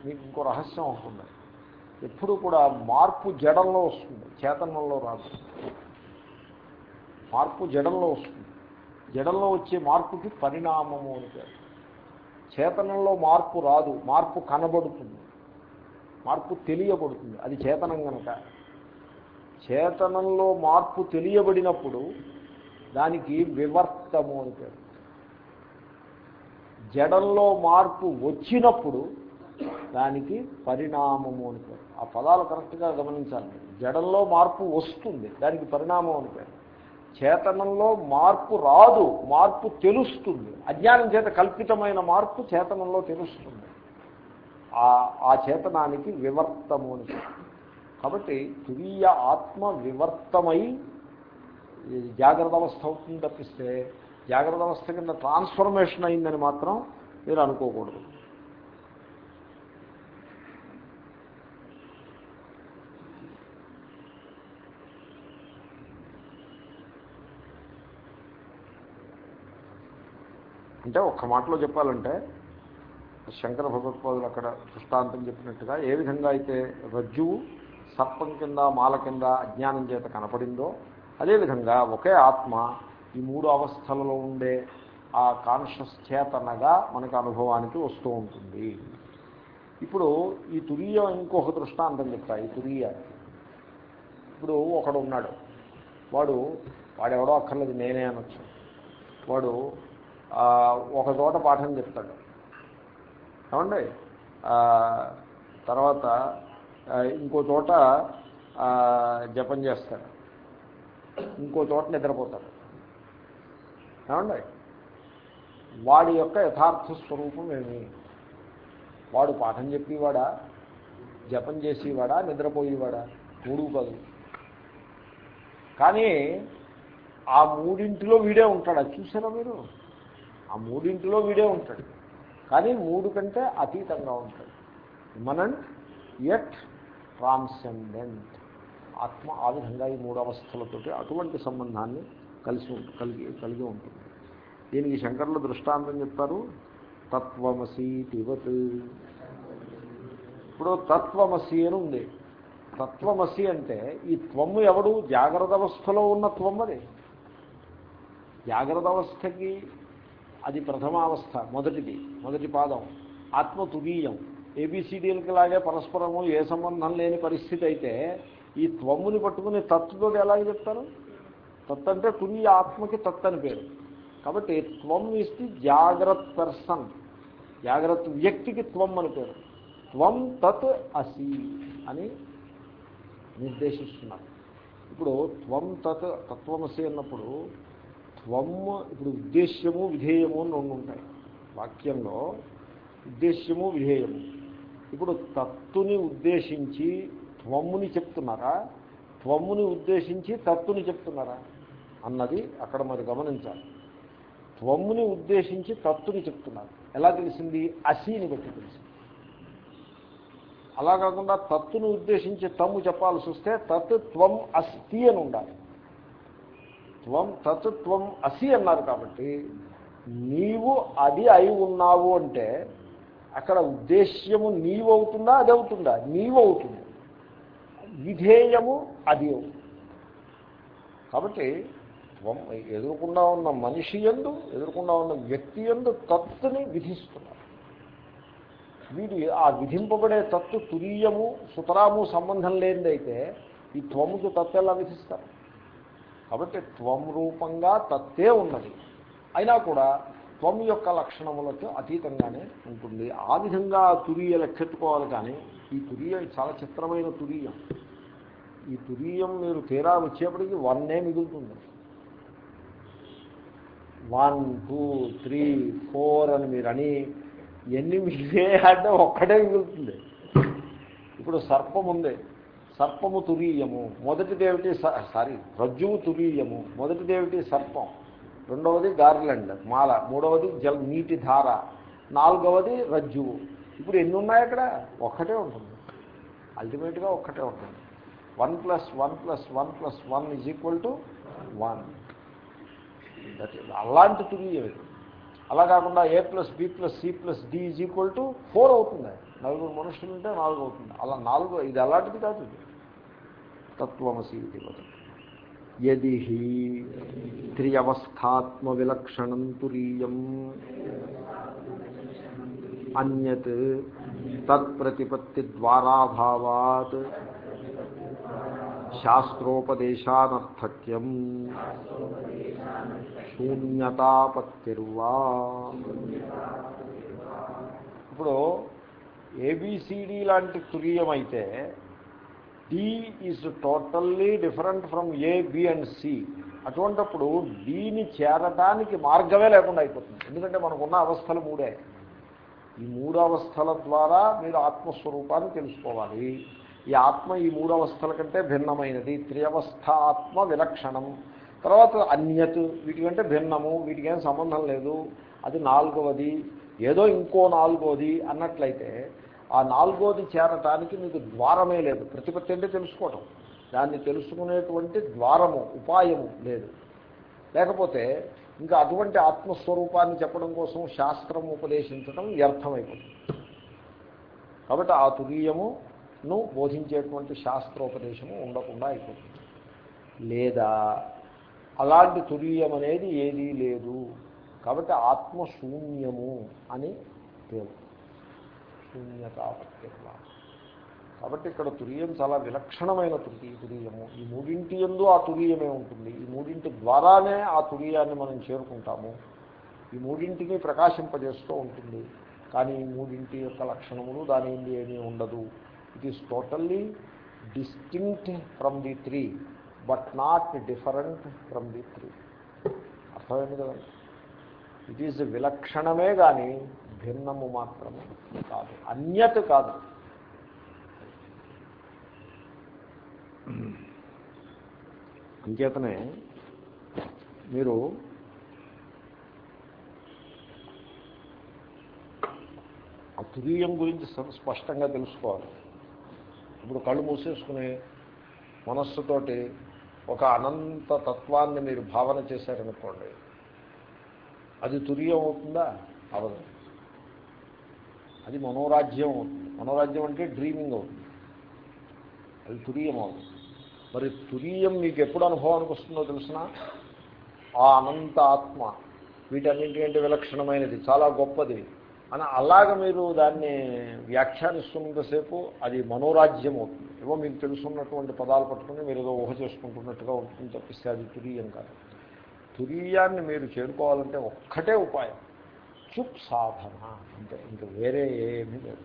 మీకు ఇంకో రహస్యం ఉంటుంది. ఎప్పుడు కూడా మార్పు జడంలో వస్తుంది చేతనంలో రాదు. మార్పు జడంలో వస్తుంది. జడంలో వచ్చే మార్పుకి పరిణామము అని పేరు. చేతనంలో మార్పు రాదు మార్పు కనబడుతుంది. మార్పు తెలియబడుతుంది అది చేతనం కనుక చేతనంలో మార్పు తెలియబడినప్పుడు దానికి వివర్తము అని పేరు. జడంలో మార్పు వచ్చినప్పుడు దానికి పరిణామము అని పేరు. ఆ పదాలు కరెక్ట్గా గమనించాలి. జడంలో మార్పు వస్తుంది దానికి పరిణామం అని పేరు. చేతనంలో మార్పు రాదు మార్పు తెలుస్తుంది. అజ్ఞానం చేత కల్పితమైన మార్పు చేతనంలో తెలుస్తుంది. ఆ చేతనానికి వివర్తము అని కాబట్టి తురీయ ఆత్మ వివర్తమై జాగ్రత్త అవస్థ అవుతుంది తప్పిస్తే జాగ్రత్త అవస్థ కింద ట్రాన్స్ఫర్మేషన్ అయిందని మాత్రం మీరు అనుకోకూడదు. అంటే ఒక్క మాటలో చెప్పాలంటే శంకర భగవత్పాదులు అక్కడ దృష్టాంతం చెప్పినట్టుగా ఏ విధంగా అయితే రజ్జువు సర్పం కింద మాల కింద అజ్ఞానం చేత కనపడిందో అదేవిధంగా ఒకే ఆత్మ ఈ మూడు అవస్థలలో ఉండే ఆ కాన్షియస్ చేతనగా మనకు అనుభవానికి వస్తూ ఉంటుంది. ఇప్పుడు ఈ తురియ ఇంకొక దృష్టాంతం చెప్తా ఈ తురియ. ఇప్పుడు ఒకడు ఉన్నాడు. వాడు వాడెవడో అక్కర్లేదు నేనే అనొచ్చు. వాడు ఒక చోట పాఠం చెప్తాడు. ఏమండి? తర్వాత ఇంకో చోట జపం చేస్తాడు. ఇంకో చోట నిద్రపోతాడు. ఏమండి? వాడి యొక్క యథార్థ స్వరూపం ఏమి? వాడు పాఠం చెప్పేవాడా? జపం చేసేవాడా? నిద్రపోయేవాడా? మూడు కాదు. కానీ ఆ మూడింటిలో వీడే ఉంటాడా? చూసారా మీరు? ఆ మూడింటిలో వీడే ఉంటాడు. కానీ మూడు కంటే అతీతంగా ఉంటాడు. Immanent and transcendent. ఆత్మ ఆ విధంగా ఈ మూడు అవస్థలతోటి అటువంటి సంబంధాన్ని కలిసి కలిగి కలిగి ఉంటుంది. దీనికి శంకర్లు దృష్టాంతం చెప్తారు తత్వమసి తివత్ ఇప్పుడు తత్వమసి అని ఉంది. తత్వమసి అంటే ఈ త్వము ఎవడు? జాగ్రత్త అవస్థలో ఉన్న త్వమ్మది జాగ్రత్త అవస్థకి అది ప్రథమావస్థ మొదటిది మొదటి పాదం. ఆత్మ తురీయం ఏబిసిడీలకి లాగే పరస్పరము ఏ సంబంధం లేని పరిస్థితి అయితే ఈ త్వమ్ముని పట్టుకుని తత్తుతో ఎలాగ చెప్తారు? తత్ అంటే తుని ఆత్మకి తత్ అని పేరు. కాబట్టి త్వం ఇస్తే జాగ్రత్త పర్సన్ జాగ్రత్త వ్యక్తికి త్వం అని పేరు. త్వం తత్ అసి అని నిర్దేశిస్తున్నారు. ఇప్పుడు త్వం తత్ తత్వమసి అన్నప్పుడు త్వం ఇప్పుడు ఉద్దేశ్యము విధేయము అని రెండు ఉంటాయి. వాక్యంలో ఉద్దేశ్యము విధేయము. ఇప్పుడు తత్తుని ఉద్దేశించి త్వమ్ముని చెప్తున్నారా? త్వమ్ముని ఉద్దేశించి తత్తుని చెప్తున్నారా? అన్నది అక్కడ మరి గమనించాలి. త్వమ్ముని ఉద్దేశించి తత్తుని చెప్తున్నారు. ఎలా తెలిసింది? అసీని బట్టి తెలిసింది. అలా కాకుండా తత్తును ఉద్దేశించి తమ్ము చెప్పాల్సి వస్తే తత్ త్వం అస్థి అని ఉండాలి. త్వం తత్ త్వం అసి అన్నారు కాబట్టి నీవు అది అయి ఉన్నావు అంటే అక్కడ ఉద్దేశ్యము నీవు అవుతుందా అది అవుతుందా నీవవుతుంది. విధేయము అది అవుతుంది. కాబట్టి త్వం ఎదురుకుండా ఉన్న మనిషి ఎందు ఎదురుకుండా ఉన్న వ్యక్తి ఎందు తత్తుని విధిస్తున్నారు. వీడు ఆ విధింపబడే తత్తు తురీయము సుతరాము సంబంధం లేనిదైతే ఈ త్వముకు తత్తు ఎలా విధిస్తారు? కాబట్టి త్వం రూపంగా తత్తే ఉన్నది. అయినా కూడా త్వం యొక్క లక్షణములకు అతీతంగానే ఉంటుంది. ఆ విధంగా తురియ లెక్కెట్టుకోవాలి కానీ ఈ తురియం చాలా చిత్రమైన తురియం. ఈ తురియం మీరు తీరా వచ్చేప్పటికి వన్నే మిగులుతుంది. వన్ టూ త్రీ ఫోర్ అని మీరు అని ఎన్ని మిగిలే అంటే ఒక్కటే మిగులుతుంది. ఇప్పుడు సర్పం ఉంది. సర్పము తురీయము. మొదటిదేమిటి సారీ రజ్జువు తురీయము. మొదటిదేమిటి సర్పం? రెండవది గార్లెండ్ మాల. మూడవది జల్ నీటి ధార. నాలుగవది రజ్జువు. ఇప్పుడు ఎన్ని ఉన్నాయి అక్కడ? ఒక్కటే ఉంటుంది. అల్టిమేట్గా ఒక్కటే ఉంటుంది. One plus one plus one plus one is equal to one. That అలాంటి తురీయం అలా కాకుండా A plus B plus C plus D is equal to four అవుతుంది. నలుగురు మనుషులు ఉంటే నాలుగు అవుతుంది. అలా నాలుగు ఇది అలాంటిది కాదు ఇది. తత్వమసి ఇది వదతి. యది త్రియవస్థాత్మ విలక్షణం తురీయం. అన్యత్ తత్ప్రతిపత్తి ద్వారాభావాత్ శాస్త్రోపదేశానర్థక్యం. శూన్యతాపత్తిర్వా ఇప్పుడు ఏబిసిడి లాంటి తురీయమైతే D is totally different from A B and C అటువంటప్పుడు డీని చేరటానికి మార్గమే లేకుండా అయిపోతుంది. ఎందుకంటే మనకున్న అవస్థలు మూడే. ఈ మూడు అవస్థల ద్వారా మీరు ఆత్మస్వరూపాన్ని తెలుసుకోవాలి. ఈ ఆత్మ ఈ మూడు అవస్థల కంటే భిన్నమైనది. త్రియవస్థ ఆత్మ విలక్షణం. తర్వాత అన్యత్ వీటికంటే భిన్నము వీటికేం సంబంధం లేదు. అది నాలుగవది. ఏదో ఇంకో నాలుగోది అన్నట్లయితే ఆ నాలుగోది చేరటానికి మీకు ద్వారమే లేదు. ప్రతిపత్తి అంటే తెలుసుకోవటం. దాన్ని తెలుసుకునేటువంటి ద్వారము ఉపాయము లేదు. లేకపోతే ఇంకా అటువంటి ఆత్మస్వరూపాన్ని చెప్పడం కోసం శాస్త్రం ఉపదేశించడం వ్యర్థమైపోతుంది. కాబట్టి ఆ తురీయమును బోధించేటువంటి శాస్త్రోపదేశము ఉండకుండా అయిపోతుంది. లేదా అలాంటి తురీయం అనేది ఏదీ లేదు. కాబట్టి ఆత్మశూన్యము అని పేరు. శూన్యతాపత్యత్వ కాబట్టి ఇక్కడ తురియం చాలా విలక్షణమైన తృతి తురియము ఈ మూడింటి ఎందు ఆ తురియమే ఉంటుంది. ఈ మూడింటి ద్వారానే ఆ తురియాన్ని మనం చేరుకుంటాము. ఈ మూడింటిని ప్రకాశింపజేస్తూ ఉంటుంది. కానీ ఈ మూడింటి యొక్క లక్షణములు దాని ఏమీ ఉండదు. It is totally distinct from the three but not different from the three అర్థమైంది కదండి? ఇట్ ఈజ్ విలక్షణమే కానీ భిన్నము మాత్రమే కాదు. అన్యత్ కాదు. అంచేతనే మీరు ఆ తురీయం గురించి స్పష్టంగా తెలుసుకోవాలి. ఇప్పుడు కళ్ళు మూసేసుకుని మనస్సుతోటి ఒక అనంత తత్వాన్ని మీరు భావన చేశారనుకోండి అది తురియం అవుతుందా? అవదు అది మనోరాజ్యం అవుతుంది. మనోరాజ్యం అంటే డ్రీమింగ్ అవుతుంది. అది తురియం అవుతుంది. మరి తురీయం మీకు ఎప్పుడు అనుభవానికి వస్తుందో తెలిసిన? ఆ అనంత ఆత్మ. వీటన్నింటికంటే విలక్షణమైనది. చాలా గొప్పది. అని అలాగ మీరు దాన్ని వ్యాఖ్యానిస్తున్నంతసేపు అది మనోరాజ్యం అవుతుంది. ఏవో మీకు తెలుసున్నటువంటి పదాలు పట్టుకుని మీరు ఏదో ఊహ చేసుకుంటున్నట్టుగా ఉంటుంది తప్పిస్తే అది తురీయం కాదు. తురీయాన్ని మీరు చేరుకోవాలంటే ఒక్కటే ఉపాయం. చుప్ సాధన అంటే ఇంక వేరే ఏమీ లేదు.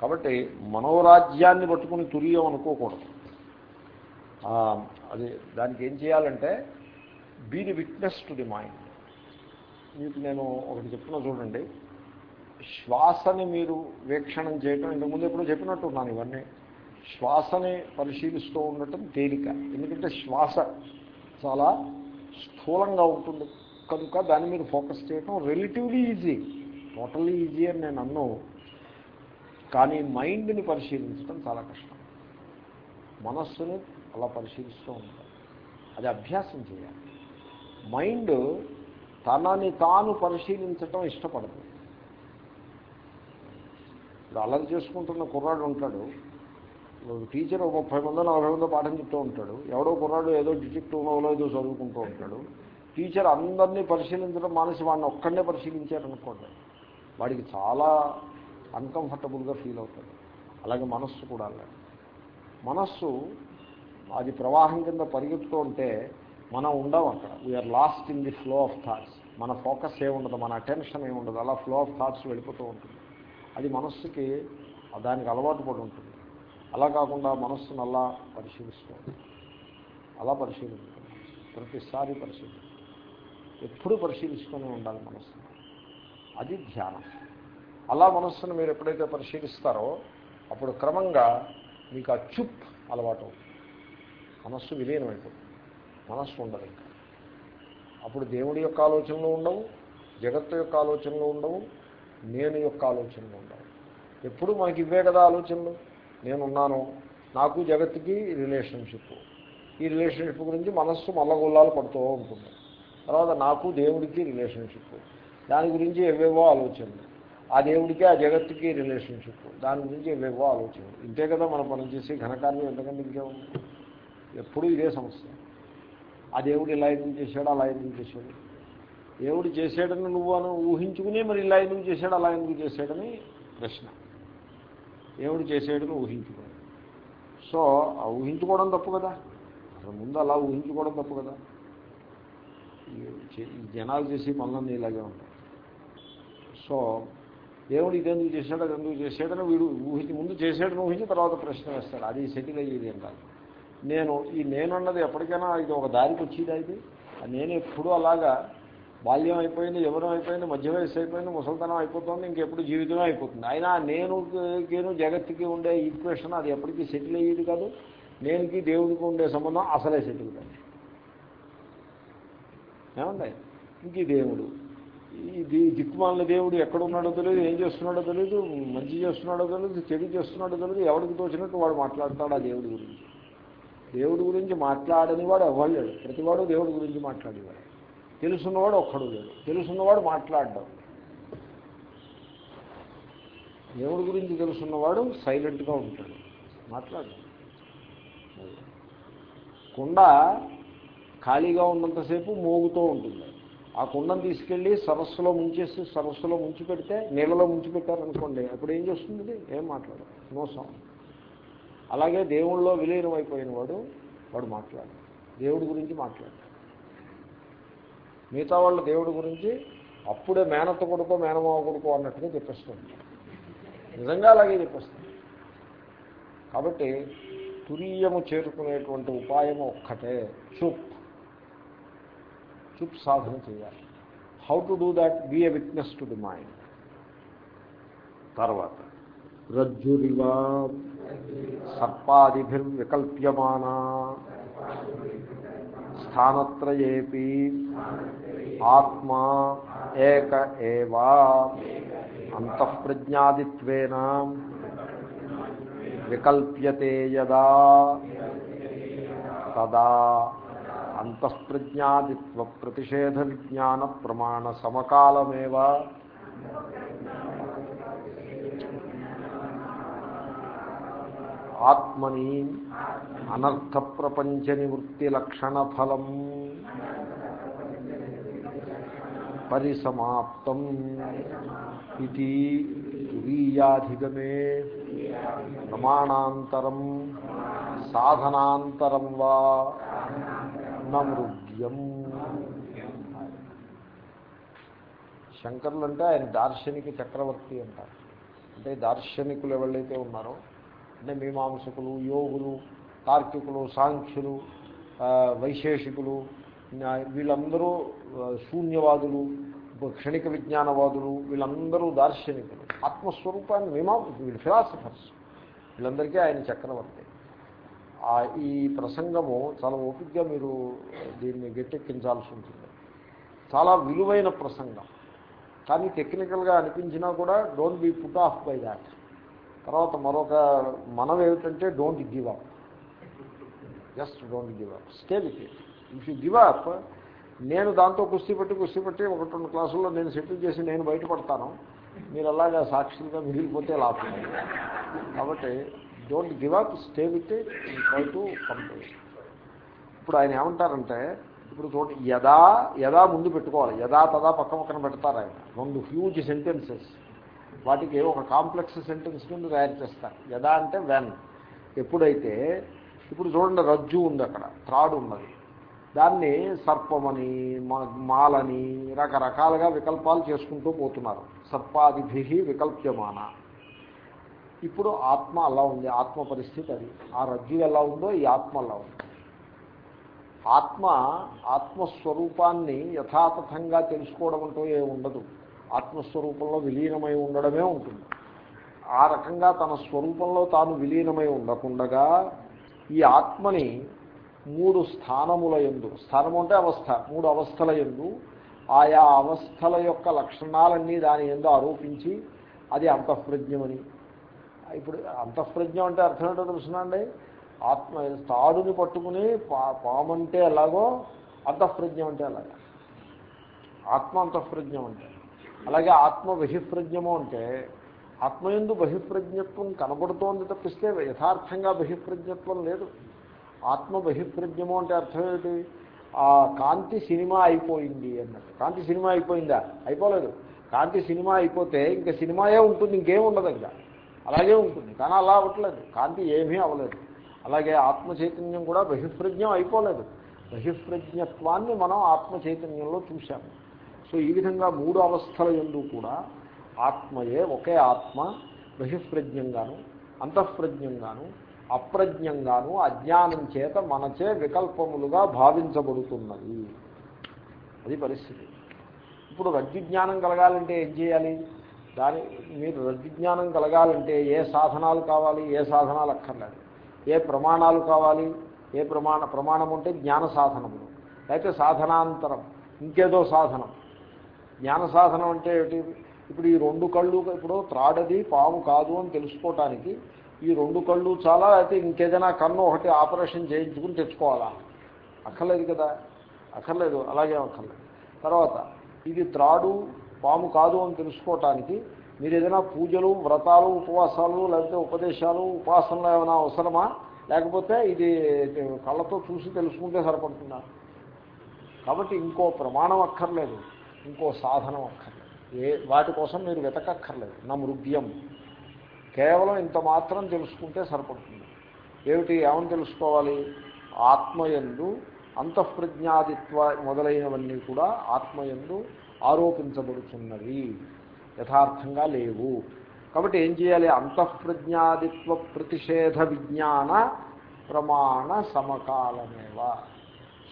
కాబట్టి మనోరాజ్యాన్ని పట్టుకుని తురియం అనుకోకూడదు. అది దానికి ఏం చేయాలంటే being witness to the mind మీకు నేను ఒకటి చెప్తున్నా చూడండి. శ్వాసని మీరు వీక్షణం చేయటం ఇంతకుముందు ఎప్పుడో చెప్పినట్టున్నాను ఇవన్నీ. శ్వాసని పరిశీలిస్తూ ఉండటం తేలిక. ఎందుకంటే శ్వాస చాలా స్థూలంగా ఉంటుంది. కనుక దాని మీద ఫోకస్ చేయటం రిలేటివ్లీ ఈజీ టోటల్లీ ఈజీ అని నేను అన్ను. కానీ మైండ్ని పరిశీలించడం చాలా కష్టం. మనస్సుని అలా పరిశీలిస్తూ ఉంటాం అది అభ్యాసం చేయాలి. మైండ్ తనని తాను పరిశీలించటం ఇష్టపడదు. ఇప్పుడు అల్లరి చేసుకుంటున్న కుర్రాడు ఉంటాడు. టీచర్ ఒక ముప్పై మందో నలభై మందో పాఠం చెప్తూ ఉంటాడు. ఎవడో కుర్రాడు ఏదో డిటెక్టివ్లో ఏదో చదువుకుంటూ ఉంటాడు. టీచర్ అందరినీ పరిశీలించడం మానేసి వాడిని ఒక్కడనే పరిశీలించారనుకోండి వాడికి చాలా అన్కంఫర్టబుల్గా ఫీల్ అవుతుంది. అలాగే మనస్సు కూడా అలాగే. మనస్సు అది ప్రవాహం కింద పరిగెత్తుతూ ఉంటే మనం ఉండవు అక్కడ. We are lost in the flow of thoughts మన ఫోకస్ ఏముండదు మన అటెన్షన్ ఏముండదు అలా ఫ్లో ఆఫ్ థాట్స్ వెళ్ళిపోతూ ఉంటుంది. అది మనస్సుకి దానికి అలవాటు పడి ఉంటుంది. అలా కాకుండా మనస్సును అలా పరిశీలిస్తూ అలా పరిశీలిస్తుంది ప్రతిసారి పరిశీలిస్తుంది ఎప్పుడూ పరిశీలిస్తూనే ఉండాలి మనస్సు అది ధ్యానం. అలా మనస్సును మీరు ఎప్పుడైతే పరిశీలిస్తారో అప్పుడు క్రమంగా మీకు ఆ చుప్ అలవాటు అవుతుంది మనస్సు విలీనమైపోతుంది. మనస్సు ఉండదు ఇంకా. అప్పుడు దేవుడి యొక్క ఆలోచనలు ఉండవు జగత్తు యొక్క ఆలోచనలు ఉండవు నేను యొక్క ఆలోచనలు ఉండవు. ఎప్పుడు మనకి ఇవే కదా ఆలోచనలు. నేనున్నాను నాకు జగత్తుకి రిలేషన్షిప్ ఈ రిలేషన్షిప్ గురించి మనస్సు మల్లగొల్లాలు పడుతూ ఉంటుంది. తర్వాత నాకు దేవుడికి రిలేషన్షిప్ దాని గురించి ఎవేవో ఆలోచనలు. ఆ దేవుడికి ఆ జగత్తుకి రిలేషన్షిప్ దాని గురించి ఎవేవో ఆలోచనలు. ఇంతే కదా మనం పని చేసి ఘనకార్యం ఎంతకంటే ఇంకేముంది? ఎప్పుడూ ఇదే సమస్య. ఆ దేవుడు ఇలా ఎందుకు చేశాడు అలా ఎందుకు చేశాడు? దేవుడు చేశాడని నువ్వు అని ఊహించుకుని మరి ఇలా ఎందుకు చేశాడు అలా ఎందుకు చేశాడని ప్రశ్న. దేవుడు చేసాడని ఊహించుకోడు సో ఆ ఊహించుకోవడం తప్పు కదా? అసలు ముందు అలా ఊహించుకోవడం తప్పు కదా? జనాలు చేసి పనులన్నీ ఇలాగే ఉంటాయి సో దేవుడు ఇదెందుకు చేశాడు అది ఎందుకు చేశాడని వీడు ఊహించి ముందు చేశాడని ఊహించి తర్వాత ప్రశ్న వేస్తాడు. అది సెటిల్ అయ్యేది అంటారు నేను ఈ నేనున్నది ఎప్పటికైనా ఇది ఒక దారికి వచ్చేది అది నేను ఎప్పుడు అలాగా బాల్యం అయిపోయింది యవనం అయిపోయింది మధ్య వయసు అయిపోయింది ముసల్తనం అయిపోతుంది ఇంకెప్పుడు జీవితమే అయిపోతుంది. అయినా నేనుకేను జగత్తుకి ఉండే ఈక్వేషన్ అది ఎప్పటికీ సెటిల్ అయ్యేది కాదు. నేనుకి దేవుడికి ఉండే సంబంధం అసలే సెటిల్ కాదు. ఏమండి? ఇంక దేవుడు. ఇది దిక్కుమాలిన దేవుడు ఎక్కడున్నాడో తెలియదు ఏం చేస్తున్నాడో తెలియదు మంచి చేస్తున్నాడో తెలియదు చెడు చేస్తున్నాడో తెలియదు ఎవరికి తోచినట్టు వాడు మాట్లాడతాడు ఆ దేవుడి గురించి. దేవుడి గురించి మాట్లాడని వాడు అవ్వలేడు ప్రతివాడు దేవుడి గురించి మాట్లాడేవాడు. తెలుసున్నవాడు ఒక్కడు లేడు. తెలుసున్నవాడు మాట్లాడడం. దేవుడి గురించి తెలుసున్నవాడు సైలెంట్గా ఉంటాడు. మాట్లాడు కుండా ఖాళీగా ఉన్నంతసేపు మోగుతూ ఉంటుంది. ఆ కుండను తీసుకెళ్ళి సరస్సులో ముంచేసి సరస్సులో ముంచి పెడితే నీళ్ళలో ముంచి పెట్టారనుకోండి అప్పుడు ఏం చేస్తుంది ఏం మాట్లాడదు. No sound. అలాగే దేవుళ్ళలో విలీనం అయిపోయిన వాడు వాడు మాట్లాడు దేవుడి గురించి మాట్లాడు మిగతా వాళ్ళ దేవుడి గురించి అప్పుడే మేనత్త కొడుకో మేనమావ కొడుకో అన్నట్టుగా చెప్పేస్తుంది నిజంగా అలాగే చెప్పేస్తుంది కాబట్టి తురీయము చేరుకునేటువంటి ఉపాయం ఒక్కటే. చుప్. చుప్ సాధన చేయాలి how to do that be a witness to the mind తర్వాత రజ్జురివా సర్పాదిభిర్వికల్ప్యమానా స్థానత్రయేపి ఆత్మా ఏక ఏవా అంతఃప్రజ్ఞాదిత్వేన వికల్ప్యతే యదా తదా అంతఃప్రజ్ఞాదిత్వ ప్రతిషేధ విజ్ఞాన ప్రమాణ సమకాలమేవ ఆత్మని అనర్థ ప్రపంచ నివృత్తి లక్షణ ఫలం పరిసమాప్తం ఇది తురీయాధిగమే. ప్రమాణాంతరం సాధనాంతరం వా. నమృగ్యం శంకర్లు అంటే ఆయన దార్శనిక చక్రవర్తి అంటారు. అంటే దార్శనికులు ఎవరైతే ఉన్నారో అంటే మీమాంసకులు యోగులు తార్కికులు సాంఖ్యులు వైశేషికులు వీళ్ళందరూ శూన్యవాదులు క్షణిక విజ్ఞానవాదులు వీళ్ళందరూ దార్శనికులు. ఆత్మస్వరూపాన్ని మీమాంస వీళ్ళు ఫిలాసఫర్స్. వీళ్ళందరికీ ఆయన చక్రవర్తి. ఈ ప్రసంగము చాలా ఓపికగా మీరు దీన్ని గట్టెక్కించాల్సి ఉంటుంది. చాలా విలువైన ప్రసంగం. కానీ టెక్నికల్గా అనిపించినా కూడా don't be put off by that. తర్వాత మరొక మనం ఏమిటంటే don't give up. Just don't give up. Stay with it. If you give up నేను దాంతో కుస్తీ పెట్టి కుస్తీ పెట్టి ఒకటి రెండు క్లాసుల్లో నేను సెటిల్ చేసి నేను బయటపడతాను. మీరు అలాగా సాక్షులుగా మిగిలిపోతే లాభం కాబట్టి don't give up stay with it try to complete ఇప్పుడు ఆయన ఏమంటారంటే ఇప్పుడు చూడండి యదా యదా ముందు పెట్టుకోవాలి. యదా తదా పక్క పక్కన పెడతారు ఆయన. రెండు హ్యూజ్ సెంటెన్సెస్ వాటికి ఒక కాంప్లెక్స్ సెంటెన్స్ కింద తయారు చేస్తారు. యదా అంటే వెన్ ఎప్పుడైతే ఇప్పుడు చూడండి రజ్జు ఉంది అక్కడ త్రాడు ఉన్నది. దాన్ని సర్పమని మాలని రకరకాలుగా వికల్పాలు చేసుకుంటూ పోతున్నారు. సర్పాదిభి వికల్ప్యమాన. ఇప్పుడు ఆత్మ అలా ఉంది ఆత్మ పరిస్థితి అది. ఆ రజ్జు ఎలా ఉందో ఈ ఆత్మ అలా ఉంది. ఆత్మ ఆత్మస్వరూపాన్ని యథాతథంగా తెలుసుకోవడం అంటూ ఏ ఉండదు. ఆత్మస్వరూపంలో విలీనమై ఉండడమే ఉంటుంది. ఆ రకంగా తన స్వరూపంలో తాను విలీనమై ఉండకుండగా ఈ ఆత్మని మూడు స్థానముల ఎందు స్థానము అంటే అవస్థ మూడు అవస్థల ఎందు ఆయా అవస్థల యొక్క లక్షణాలన్నీ దాని ఎందు ఆరోపించి అది అంతఃప్రజ్ఞమని ఇప్పుడు అంతఃప్రజ్ఞ అంటే అర్థం ఏంటో తెలుసునండి ఆత్మ తాడుని పట్టుకుని పా పామంటే ఎలాగో అంతఃప్రజ్ఞ అంటే అలాగే. ఆత్మ అంతఃప్రజ్ఞం అంటే. అలాగే ఆత్మ బహిప్రజ్ఞము అంటే ఆత్మయందు బహిప్రజ్ఞత్వం కనబడుతోంది తప్పిస్తే యథార్థంగా బహిప్రజ్ఞత్వం లేదు. ఆత్మ బహిప్రజ్ఞము అంటే అర్థం ఏమిటి? ఆ కాంతి సినిమా అయిపోయింది అన్నట్టు. కాంతి సినిమా అయిపోయిందా? అయిపోలేదు. కాంతి సినిమా అయిపోతే ఇంకా సినిమాయే ఉంటుంది ఇంకేం ఉండదు ఇంకా. అలాగే ఉంటుంది. కానీ అలా అవ్వట్లేదు. కాంతి ఏమీ అవ్వలేదు. అలాగే ఆత్మ చైతన్యం కూడా బహిప్రజ్ఞం అయిపోలేదు. బహిప్రజ్ఞత్వాన్ని మనం ఆత్మ చైతన్యంలో చూశాము. సో ఈ విధంగా మూడు అవస్థల ఎందు కూడా ఆత్మయే ఒకే ఆత్మ బహిప్రజ్ఞంగాను అంతఃప్రజ్ఞంగాను అప్రజ్ఞంగాను అజ్ఞానం చేత మనచే వికల్పములుగా భావించబడుతున్నది. అది పరిస్థితి. ఇప్పుడు రజ్జు జ్ఞానం కలగాలంటే ఏం చేయాలి? దాని మీరు రజ్జు జ్ఞానం కలగాలంటే ఏ సాధనాలు కావాలి ఏ సాధనాలు అక్కర్లేదు. ఏ ప్రమాణాలు కావాలి ఏ ప్రమాణ ప్రమాణం అంటే జ్ఞాన సాధనములు అయితే సాధనాంతరం ఇంకేదో సాధనం. జ్ఞాన సాధనం అంటే ఏమిటి? ఇప్పుడు ఈ రెండు కళ్ళు ఇప్పుడు త్రాడది పాము కాదు అని తెలుసుకోవటానికి ఈ రెండు కళ్ళు చాలా అయితే ఇంకేదైనా కన్ను ఒకటి ఆపరేషన్ చేయించుకుని తెచ్చుకోవాలా? అక్కర్లేదు కదా. అక్కర్లేదు అలాగే అక్కర్లేదు. తర్వాత ఇది త్రాడు పాము కాదు అని తెలుసుకోవటానికి మీరు ఏదైనా పూజలు వ్రతాలు ఉపవాసాలు లేకపోతే ఉపదేశాలు ఉపాసనలు ఏమైనా అవసరమా? లేకపోతే ఇది కళ్ళతో చూసి తెలుసుకుంటే సరిపడుతుందా? కాబట్టి ఇంకో ప్రమాణం అక్కర్లేదు ఇంకో సాధనం అక్కర్లేదు. ఏ వాటి కోసం మీరు వెతకక్కర్లేదు. నా మృగ్యం. కేవలం ఇంత మాత్రం తెలుసుకుంటే సరిపడుతుంది. ఏమిటి? ఏమని తెలుసుకోవాలి? ఆత్మయందు అంతఃప్రజ్ఞాదిత్వ మొదలైనవన్నీ కూడా ఆత్మయందు ఆరోపించబడుతున్నవి యథార్థంగా లేవు. కాబట్టి ఏం చేయాలి? అంతఃప్రజ్ఞాదిత్వ ప్రతిషేధ విజ్ఞాన ప్రమాణ సమకాలమేవ?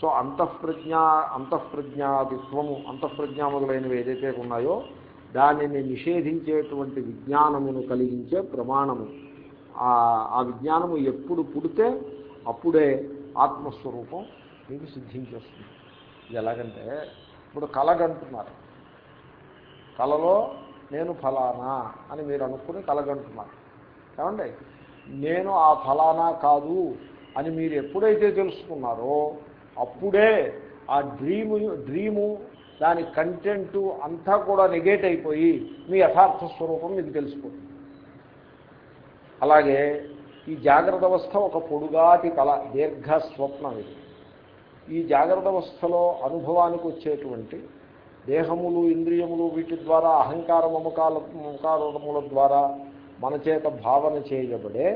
సో అంతఃప్రజ్ఞా అంతఃప్రజ్ఞాదిత్వము అంతఃప్రజ్ఞా మొదలైనవి ఏదైతే ఉన్నాయో దానిని నిషేధించేటువంటి విజ్ఞానమును కలిగించే ప్రమాణము. ఆ- ఆ విజ్ఞానము ఎప్పుడు పుడితే అప్పుడే ఆత్మస్వరూపం మీకు సిద్ధించేస్తుంది. ఇది ఎలాగంటే ఇప్పుడు కలగంటున్నారు కలలో నేను ఫలానా అని మీరు అనుకుని కలగంటున్నారు ఏమండి? నేను ఆ ఫలానా కాదు అని మీరు ఎప్పుడైతే తెలుసుకున్నారో అప్పుడే ఆ డ్రీము డ్రీము దాని కంటెంట్ అంతా కూడా నెగేట్ అయిపోయి మీ యథార్థ స్వరూపం మీకు తెలిసిపోతుంది. అలాగే ఈ జాగ్రత్త అవస్థ ఒక పొడుగాటి కళ దీర్ఘ స్వప్నం ఇది. ఈ జాగ్రత్త అవస్థలో అనుభవానికి వచ్చేటువంటి దేహములు ఇంద్రియములు వీటి ద్వారా అహంకార మమకాల మమకారముల ద్వారా మన చేత భావన చేయబడే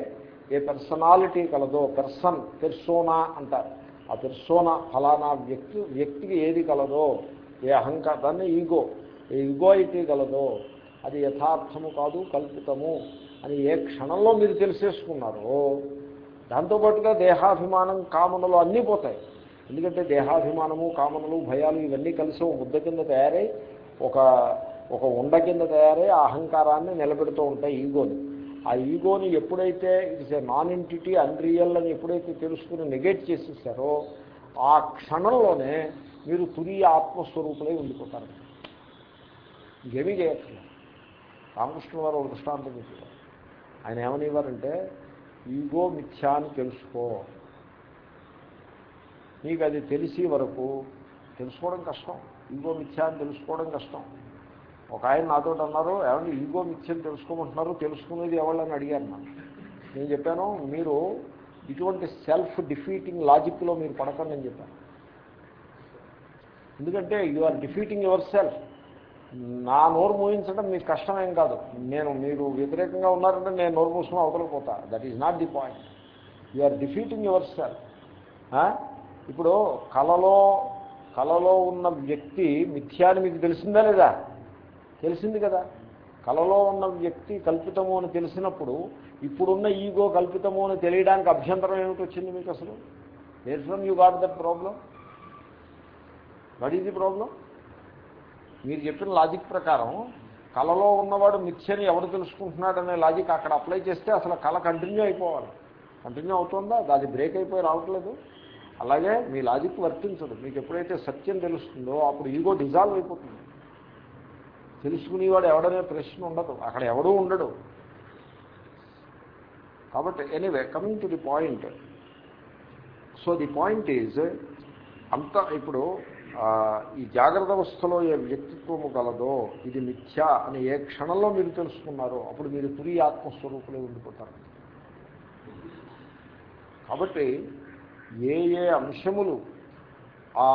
ఏ పర్సనాలిటీ కలదో పెర్సన్ పెర్సోనా అంటారు. ఆ పెర్సోనా ఫలానా వ్యక్తి వ్యక్తికి ఏది కలదో ఏ అహంకార దాన్ని ఈగో ఏ ఈగోయిటీ కలదో అది యథార్థము కాదు కల్పితము అని ఏ క్షణంలో మీరు తెలిసేసుకున్నారో దాంతోపాటుగా దేహాభిమానం కామనలు అన్నీ పోతాయి. ఎందుకంటే దేహాభిమానము కామనలు భయాలు ఇవన్నీ కలిసి ఒక ముద్ద కింద తయారై ఒక ఒక ఉండ కింద తయారై అహంకారాన్ని నిలబెడుతూ ఉంటాయి ఈగోని. ఆ ఈగోని ఎప్పుడైతే it's a non entity unreal అని ఎప్పుడైతే తెలుసుకుని నెగెట్ చేసేస్తారో ఆ క్షణంలోనే మీరు తురియ ఆత్మస్వరూపులై ఉండిపోతారు. ఇంకేమీ చేయట్లేదు రామకృష్ణ వారు ఒక దృష్టాంతం చెప్పారు ఆయన ఏమనివ్వారంటే ఈగో మిథ్యా అని తెలుసుకో. నీకు అది తెలిసి వరకు తెలుసుకోవడం కష్టం. ఈగో మిథ్యా అని తెలుసుకోవడం కష్టం. ఒక ఆయన నాతో అన్నారు ఏమంటే ఈగో మిథ్యని తెలుసుకోమంటున్నారు తెలుసుకునేది ఎవళ్ళని అడిగారు నన్ను. నేను చెప్పాను మీరు ఇటువంటి సెల్ఫ్ డిఫీటింగ్ లాజిక్లో మీరు పడకండి అని చెప్పాను. ఎందుకంటే you are defeating yourself. నా నోరు మూయించడం మీకు కష్టమేం కాదు. నేను మీరు వ్యతిరేకంగా ఉన్నారంటే నేను నోరు మూసుకుని అవతలకపోతా that is not the point you are defeating yourself ఇప్పుడు కళలో కళలో ఉన్న వ్యక్తి మిథ్యా అని మీకు తెలిసిందా లేదా? తెలిసింది కదా. కళలో ఉన్న వ్యక్తి కల్పితము అని తెలిసినప్పుడు ఇప్పుడున్న ఈగో కల్పితము అని తెలియడానికి అభ్యంతరం ఏమిటి వచ్చింది మీకు అసలు? There from you got that problem what is the problem మీరు చెప్పిన లాజిక్ ప్రకారం కళలో ఉన్నవాడు మిథ్యని ఎవడు తెలుసుకుంటున్నాడనే లాజిక్ అక్కడ అప్లై చేస్తే అసలు కళ కంటిన్యూ అయిపోవాలి. కంటిన్యూ అవుతుందా? అది బ్రేక్ అయిపోయి రావట్లేదు. అలాగే మీ లాజిక్ వర్తించదు. మీకు ఎప్పుడైతే సత్యం తెలుస్తుందో అప్పుడు ఈగో డిజాల్వ్ అయిపోతుంది. తెలుసుకునేవాడు ఎవడనే ప్రశ్న ఉండదు. అక్కడ ఎవడూ ఉండడు. కాబట్టి anyway coming to the point so the point is అంత ఇప్పుడు ఈ జాగ్రత్త అవస్థలో ఏ వ్యక్తిత్వము గలదో ఇది మిథ్య అని ఏ క్షణంలో మీరు తెలుసుకున్నారో అప్పుడు మీరు తురి ఆత్మస్వరూపులే ఉండిపోతారు. కాబట్టి ఏ ఏ అంశములు ఆ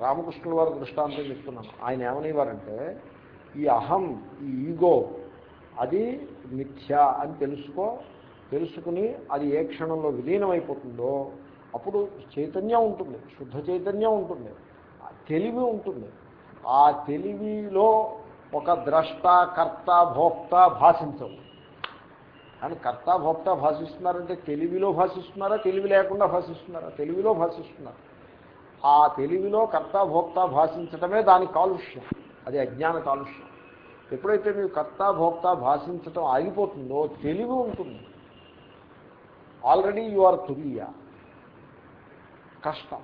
రామకృష్ణుల వారి దృష్టాంతం చెప్తున్నాను. ఆయన ఏమనేవారంటే ఈ అహం ఈ ఈగో అది మిథ్య అని తెలుసుకో తెలుసుకుని అది ఏ క్షణంలో విలీనమైపోతుందో అప్పుడు చైతన్యం ఉంటుంది శుద్ధ చైతన్యం ఉంటుంది తెలివి ఉంటుంది. ఆ తెలివిలో ఒక ద్రష్ట కర్త భోక్త భాషించవు. కానీ కర్త భోక్త భాషిస్తున్నారంటే తెలివిలో భాషిస్తున్నారా? తెలివి లేకుండా భాషిస్తున్నారా? తెలివిలో భాషిస్తున్నారు. ఆ తెలివిలో కర్త భోక్త భాషించటమే దాని కాలుష్యం. అది అజ్ఞాన కాలుష్యం. ఎప్పుడైతే మీరు కర్త భోక్త భాషించటం ఆగిపోతుందో తెలివి ఉంటుంది. ఆల్రెడీ యు ఆర్ తుల్య. కష్టం.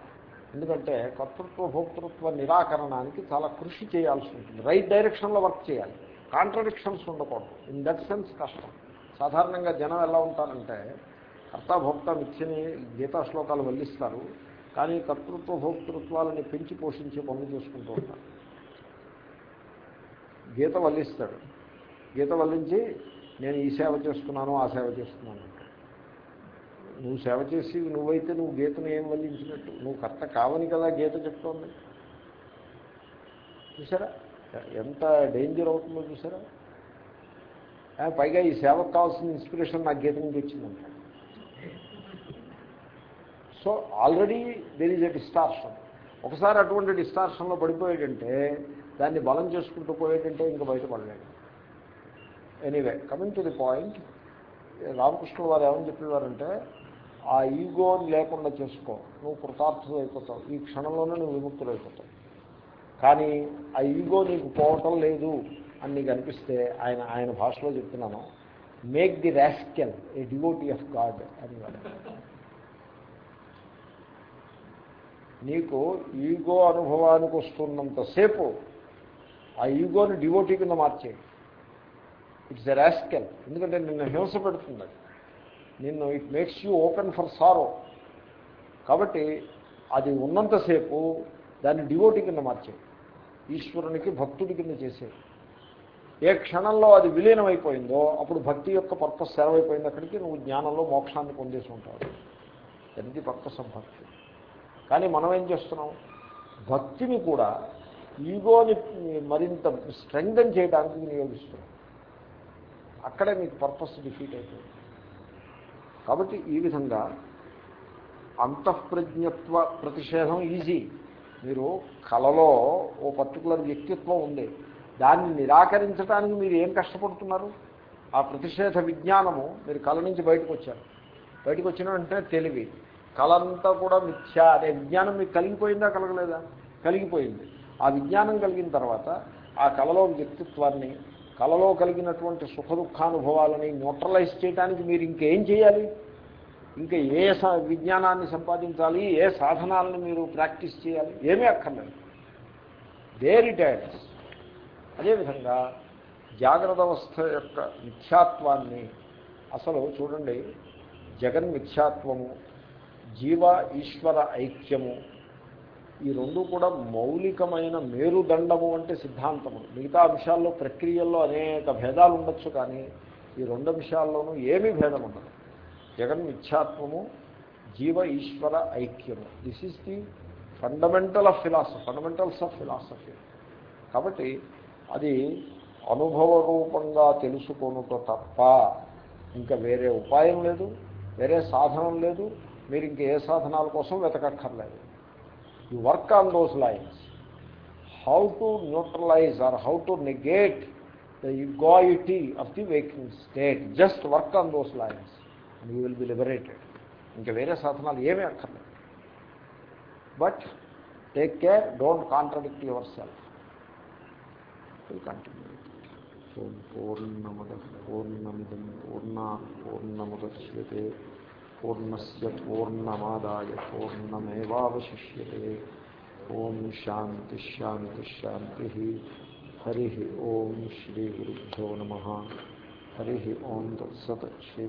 ఎందుకంటే కర్తృత్వ భోక్తృత్వ నిరాకరణానికి చాలా కృషి చేయాల్సి ఉంటుంది. రైట్ డైరెక్షన్లో వర్క్ చేయాలి. కాంట్రడిక్షన్స్ ఉండకూడదు. ఇన్ దట్ సెన్స్ కష్టం. సాధారణంగా జనం ఎలా ఉంటారంటే కర్తభోక్త మిథ్యని గీతా శ్లోకాలు వల్లిస్తారు కానీ కర్తృత్వ భోక్తృత్వాలని పెంచి పోషించి పనులు చేసుకుంటూ ఉంటారు. గీత వల్లిస్తాడు. గీత వల్లించి నేను ఈ సేవ చేస్తున్నాను ఆ సేవ చేస్తున్నాను. నువ్వు సేవ చేసి నువ్వైతే నువ్వు గీతను ఏం వల్లించినట్టు? నువ్వు కర్త కావని కదా గీత చెప్తోంది. చూసారా? ఎంత డేంజర్ అవుతుందో చూసారా? పైగా ఈ సేవకు కావాల్సిన ఇన్స్పిరేషన్ నాకు గీత నుంచి వచ్చిందంట so already there is a distortion ఒకసారి అటువంటి డిస్టార్షన్లో పడిపోయాడంటే దాన్ని బలం చేసుకుంటూ పోయేటంటే ఇంకా బయటపడలేడు anyway coming to the point Ramakrishna వారు ఏమని చెప్పేవారంటే ఆ ఈగో లేకుండా చేసుకో. నువ్వు కృతార్థం అయిపోతావు. ఈ క్షణంలోనే నువ్వు విముక్తులు అయిపోతావు కానీ ఆ ఈగో నీకు పోవటం లేదు. అని నీకు అనిపిస్తే ఆయన ఆయన భాషలో చెప్తున్నాను. Make the rascal a devotee of God అని నీకు ఈగో అనుభవానికి వస్తున్నంతసేపు ఆ ఈగోని డివోటీ కింద మార్చేయి. ఇట్స్ ఎ రాస్కెల్ ఎందుకంటే నిన్ను హింస పెడుతుంది నిన్ను it makes you open for sorrow కాబట్టి అది ఉన్నంతసేపు దాన్ని డివోటీ కింద మార్చేయి. ఈశ్వరునికి భక్తుడి కింద చేసేది ఏ క్షణంలో అది విలీనం అయిపోయిందో అప్పుడు భక్తి యొక్క పర్పస్ సెలవైపోయింది అక్కడికి నువ్వు జ్ఞానంలో మోక్షాన్ని పొందేసి ఉంటావు. అది పర్పస్ ఆఫ్ భక్తి కానీ మనం ఏం చేస్తున్నాం? భక్తిని కూడా ఈగోని మరింత స్ట్రెంగ్థన్ చేయడానికి వినియోగిస్తున్నాం. అక్కడే మీకు పర్పస్ డిఫీట్ అయిపోయింది. కాబట్టి ఈ విధంగా అంతఃప్రజ్ఞత్వ ప్రతిషేధం ఈజీ. మీరు కళలో ఓ పర్టికులర్ వ్యక్తిత్వం ఉంది. దాన్ని నిరాకరించడానికి మీరు ఏం కష్టపడుతున్నారు? ఆ ప్రతిషేధ విజ్ఞానము మీరు కళ నుంచి బయటకు వచ్చారు బయటకు వచ్చిన వెంటనే తెలివి. కళంతా కూడా మిథ్యా. అనే విజ్ఞానం మీకు కలిగిపోయిందా కలగలేదా? కలిగిపోయింది. ఆ విజ్ఞానం కలిగిన తర్వాత ఆ కళలో వ్యక్తిత్వాన్ని కళలో కలిగినటువంటి సుఖ దుఃఖానుభవాలని న్యూట్రలైజ్ చేయడానికి మీరు ఇంకేం చేయాలి? ఇంకా ఏ విజ్ఞానాన్ని సంపాదించాలి? ఏ సాధనాలను మీరు ప్రాక్టీస్ చేయాలి? ఏమీ అక్కర్లేదు. దే రిటైర్స్ అదేవిధంగా జాగ్రత్త అవస్థ యొక్క మిథ్యాత్వాన్ని అసలు చూడండి. జగన్ మిథ్యాత్వము జీవ ఈశ్వర ఐక్యము ఈ రెండు కూడా మౌలికమైన మేరుదండము అంటే సిద్ధాంతము. మిగతా అంశాల్లో ప్రక్రియల్లో అనేక భేదాలు ఉండొచ్చు కానీ ఈ రెండు అంశాల్లోనూ ఏమీ భేదం ఉండదు. జగన్ మిథ్యాత్వము జీవ ఈశ్వర ఐక్యము. This is the fundamental of philosophy fundamentals of philosophy కాబట్టి అది అనుభవ రూపంగా తెలుసుకొనుట తప్ప ఇంకా వేరే ఉపాయం లేదు వేరే సాధనం లేదు మీరు ఇంక ఏ సాధనాల కోసం వెతకక్కర్లేదు. You work on those lines how to neutralise or how to negate the egoity of the waking state just work on those lines and you will be liberated ఇంకా వేరే సాధనాలు ఏమీ అక్కర్లేదు. But take care don't contradict yourself will continue ఓం పూర్ణమద పూర్ణమిదం పూర్ణ పూర్ణముద్యతే పూర్ణస్ పూర్ణమాదాయ పూర్ణమేవాశిష్యే ఓం శాంతి హరి ఓం శ్రీ గురుభ్యో నమ హరి ఓం తత్సత్ శ్రీ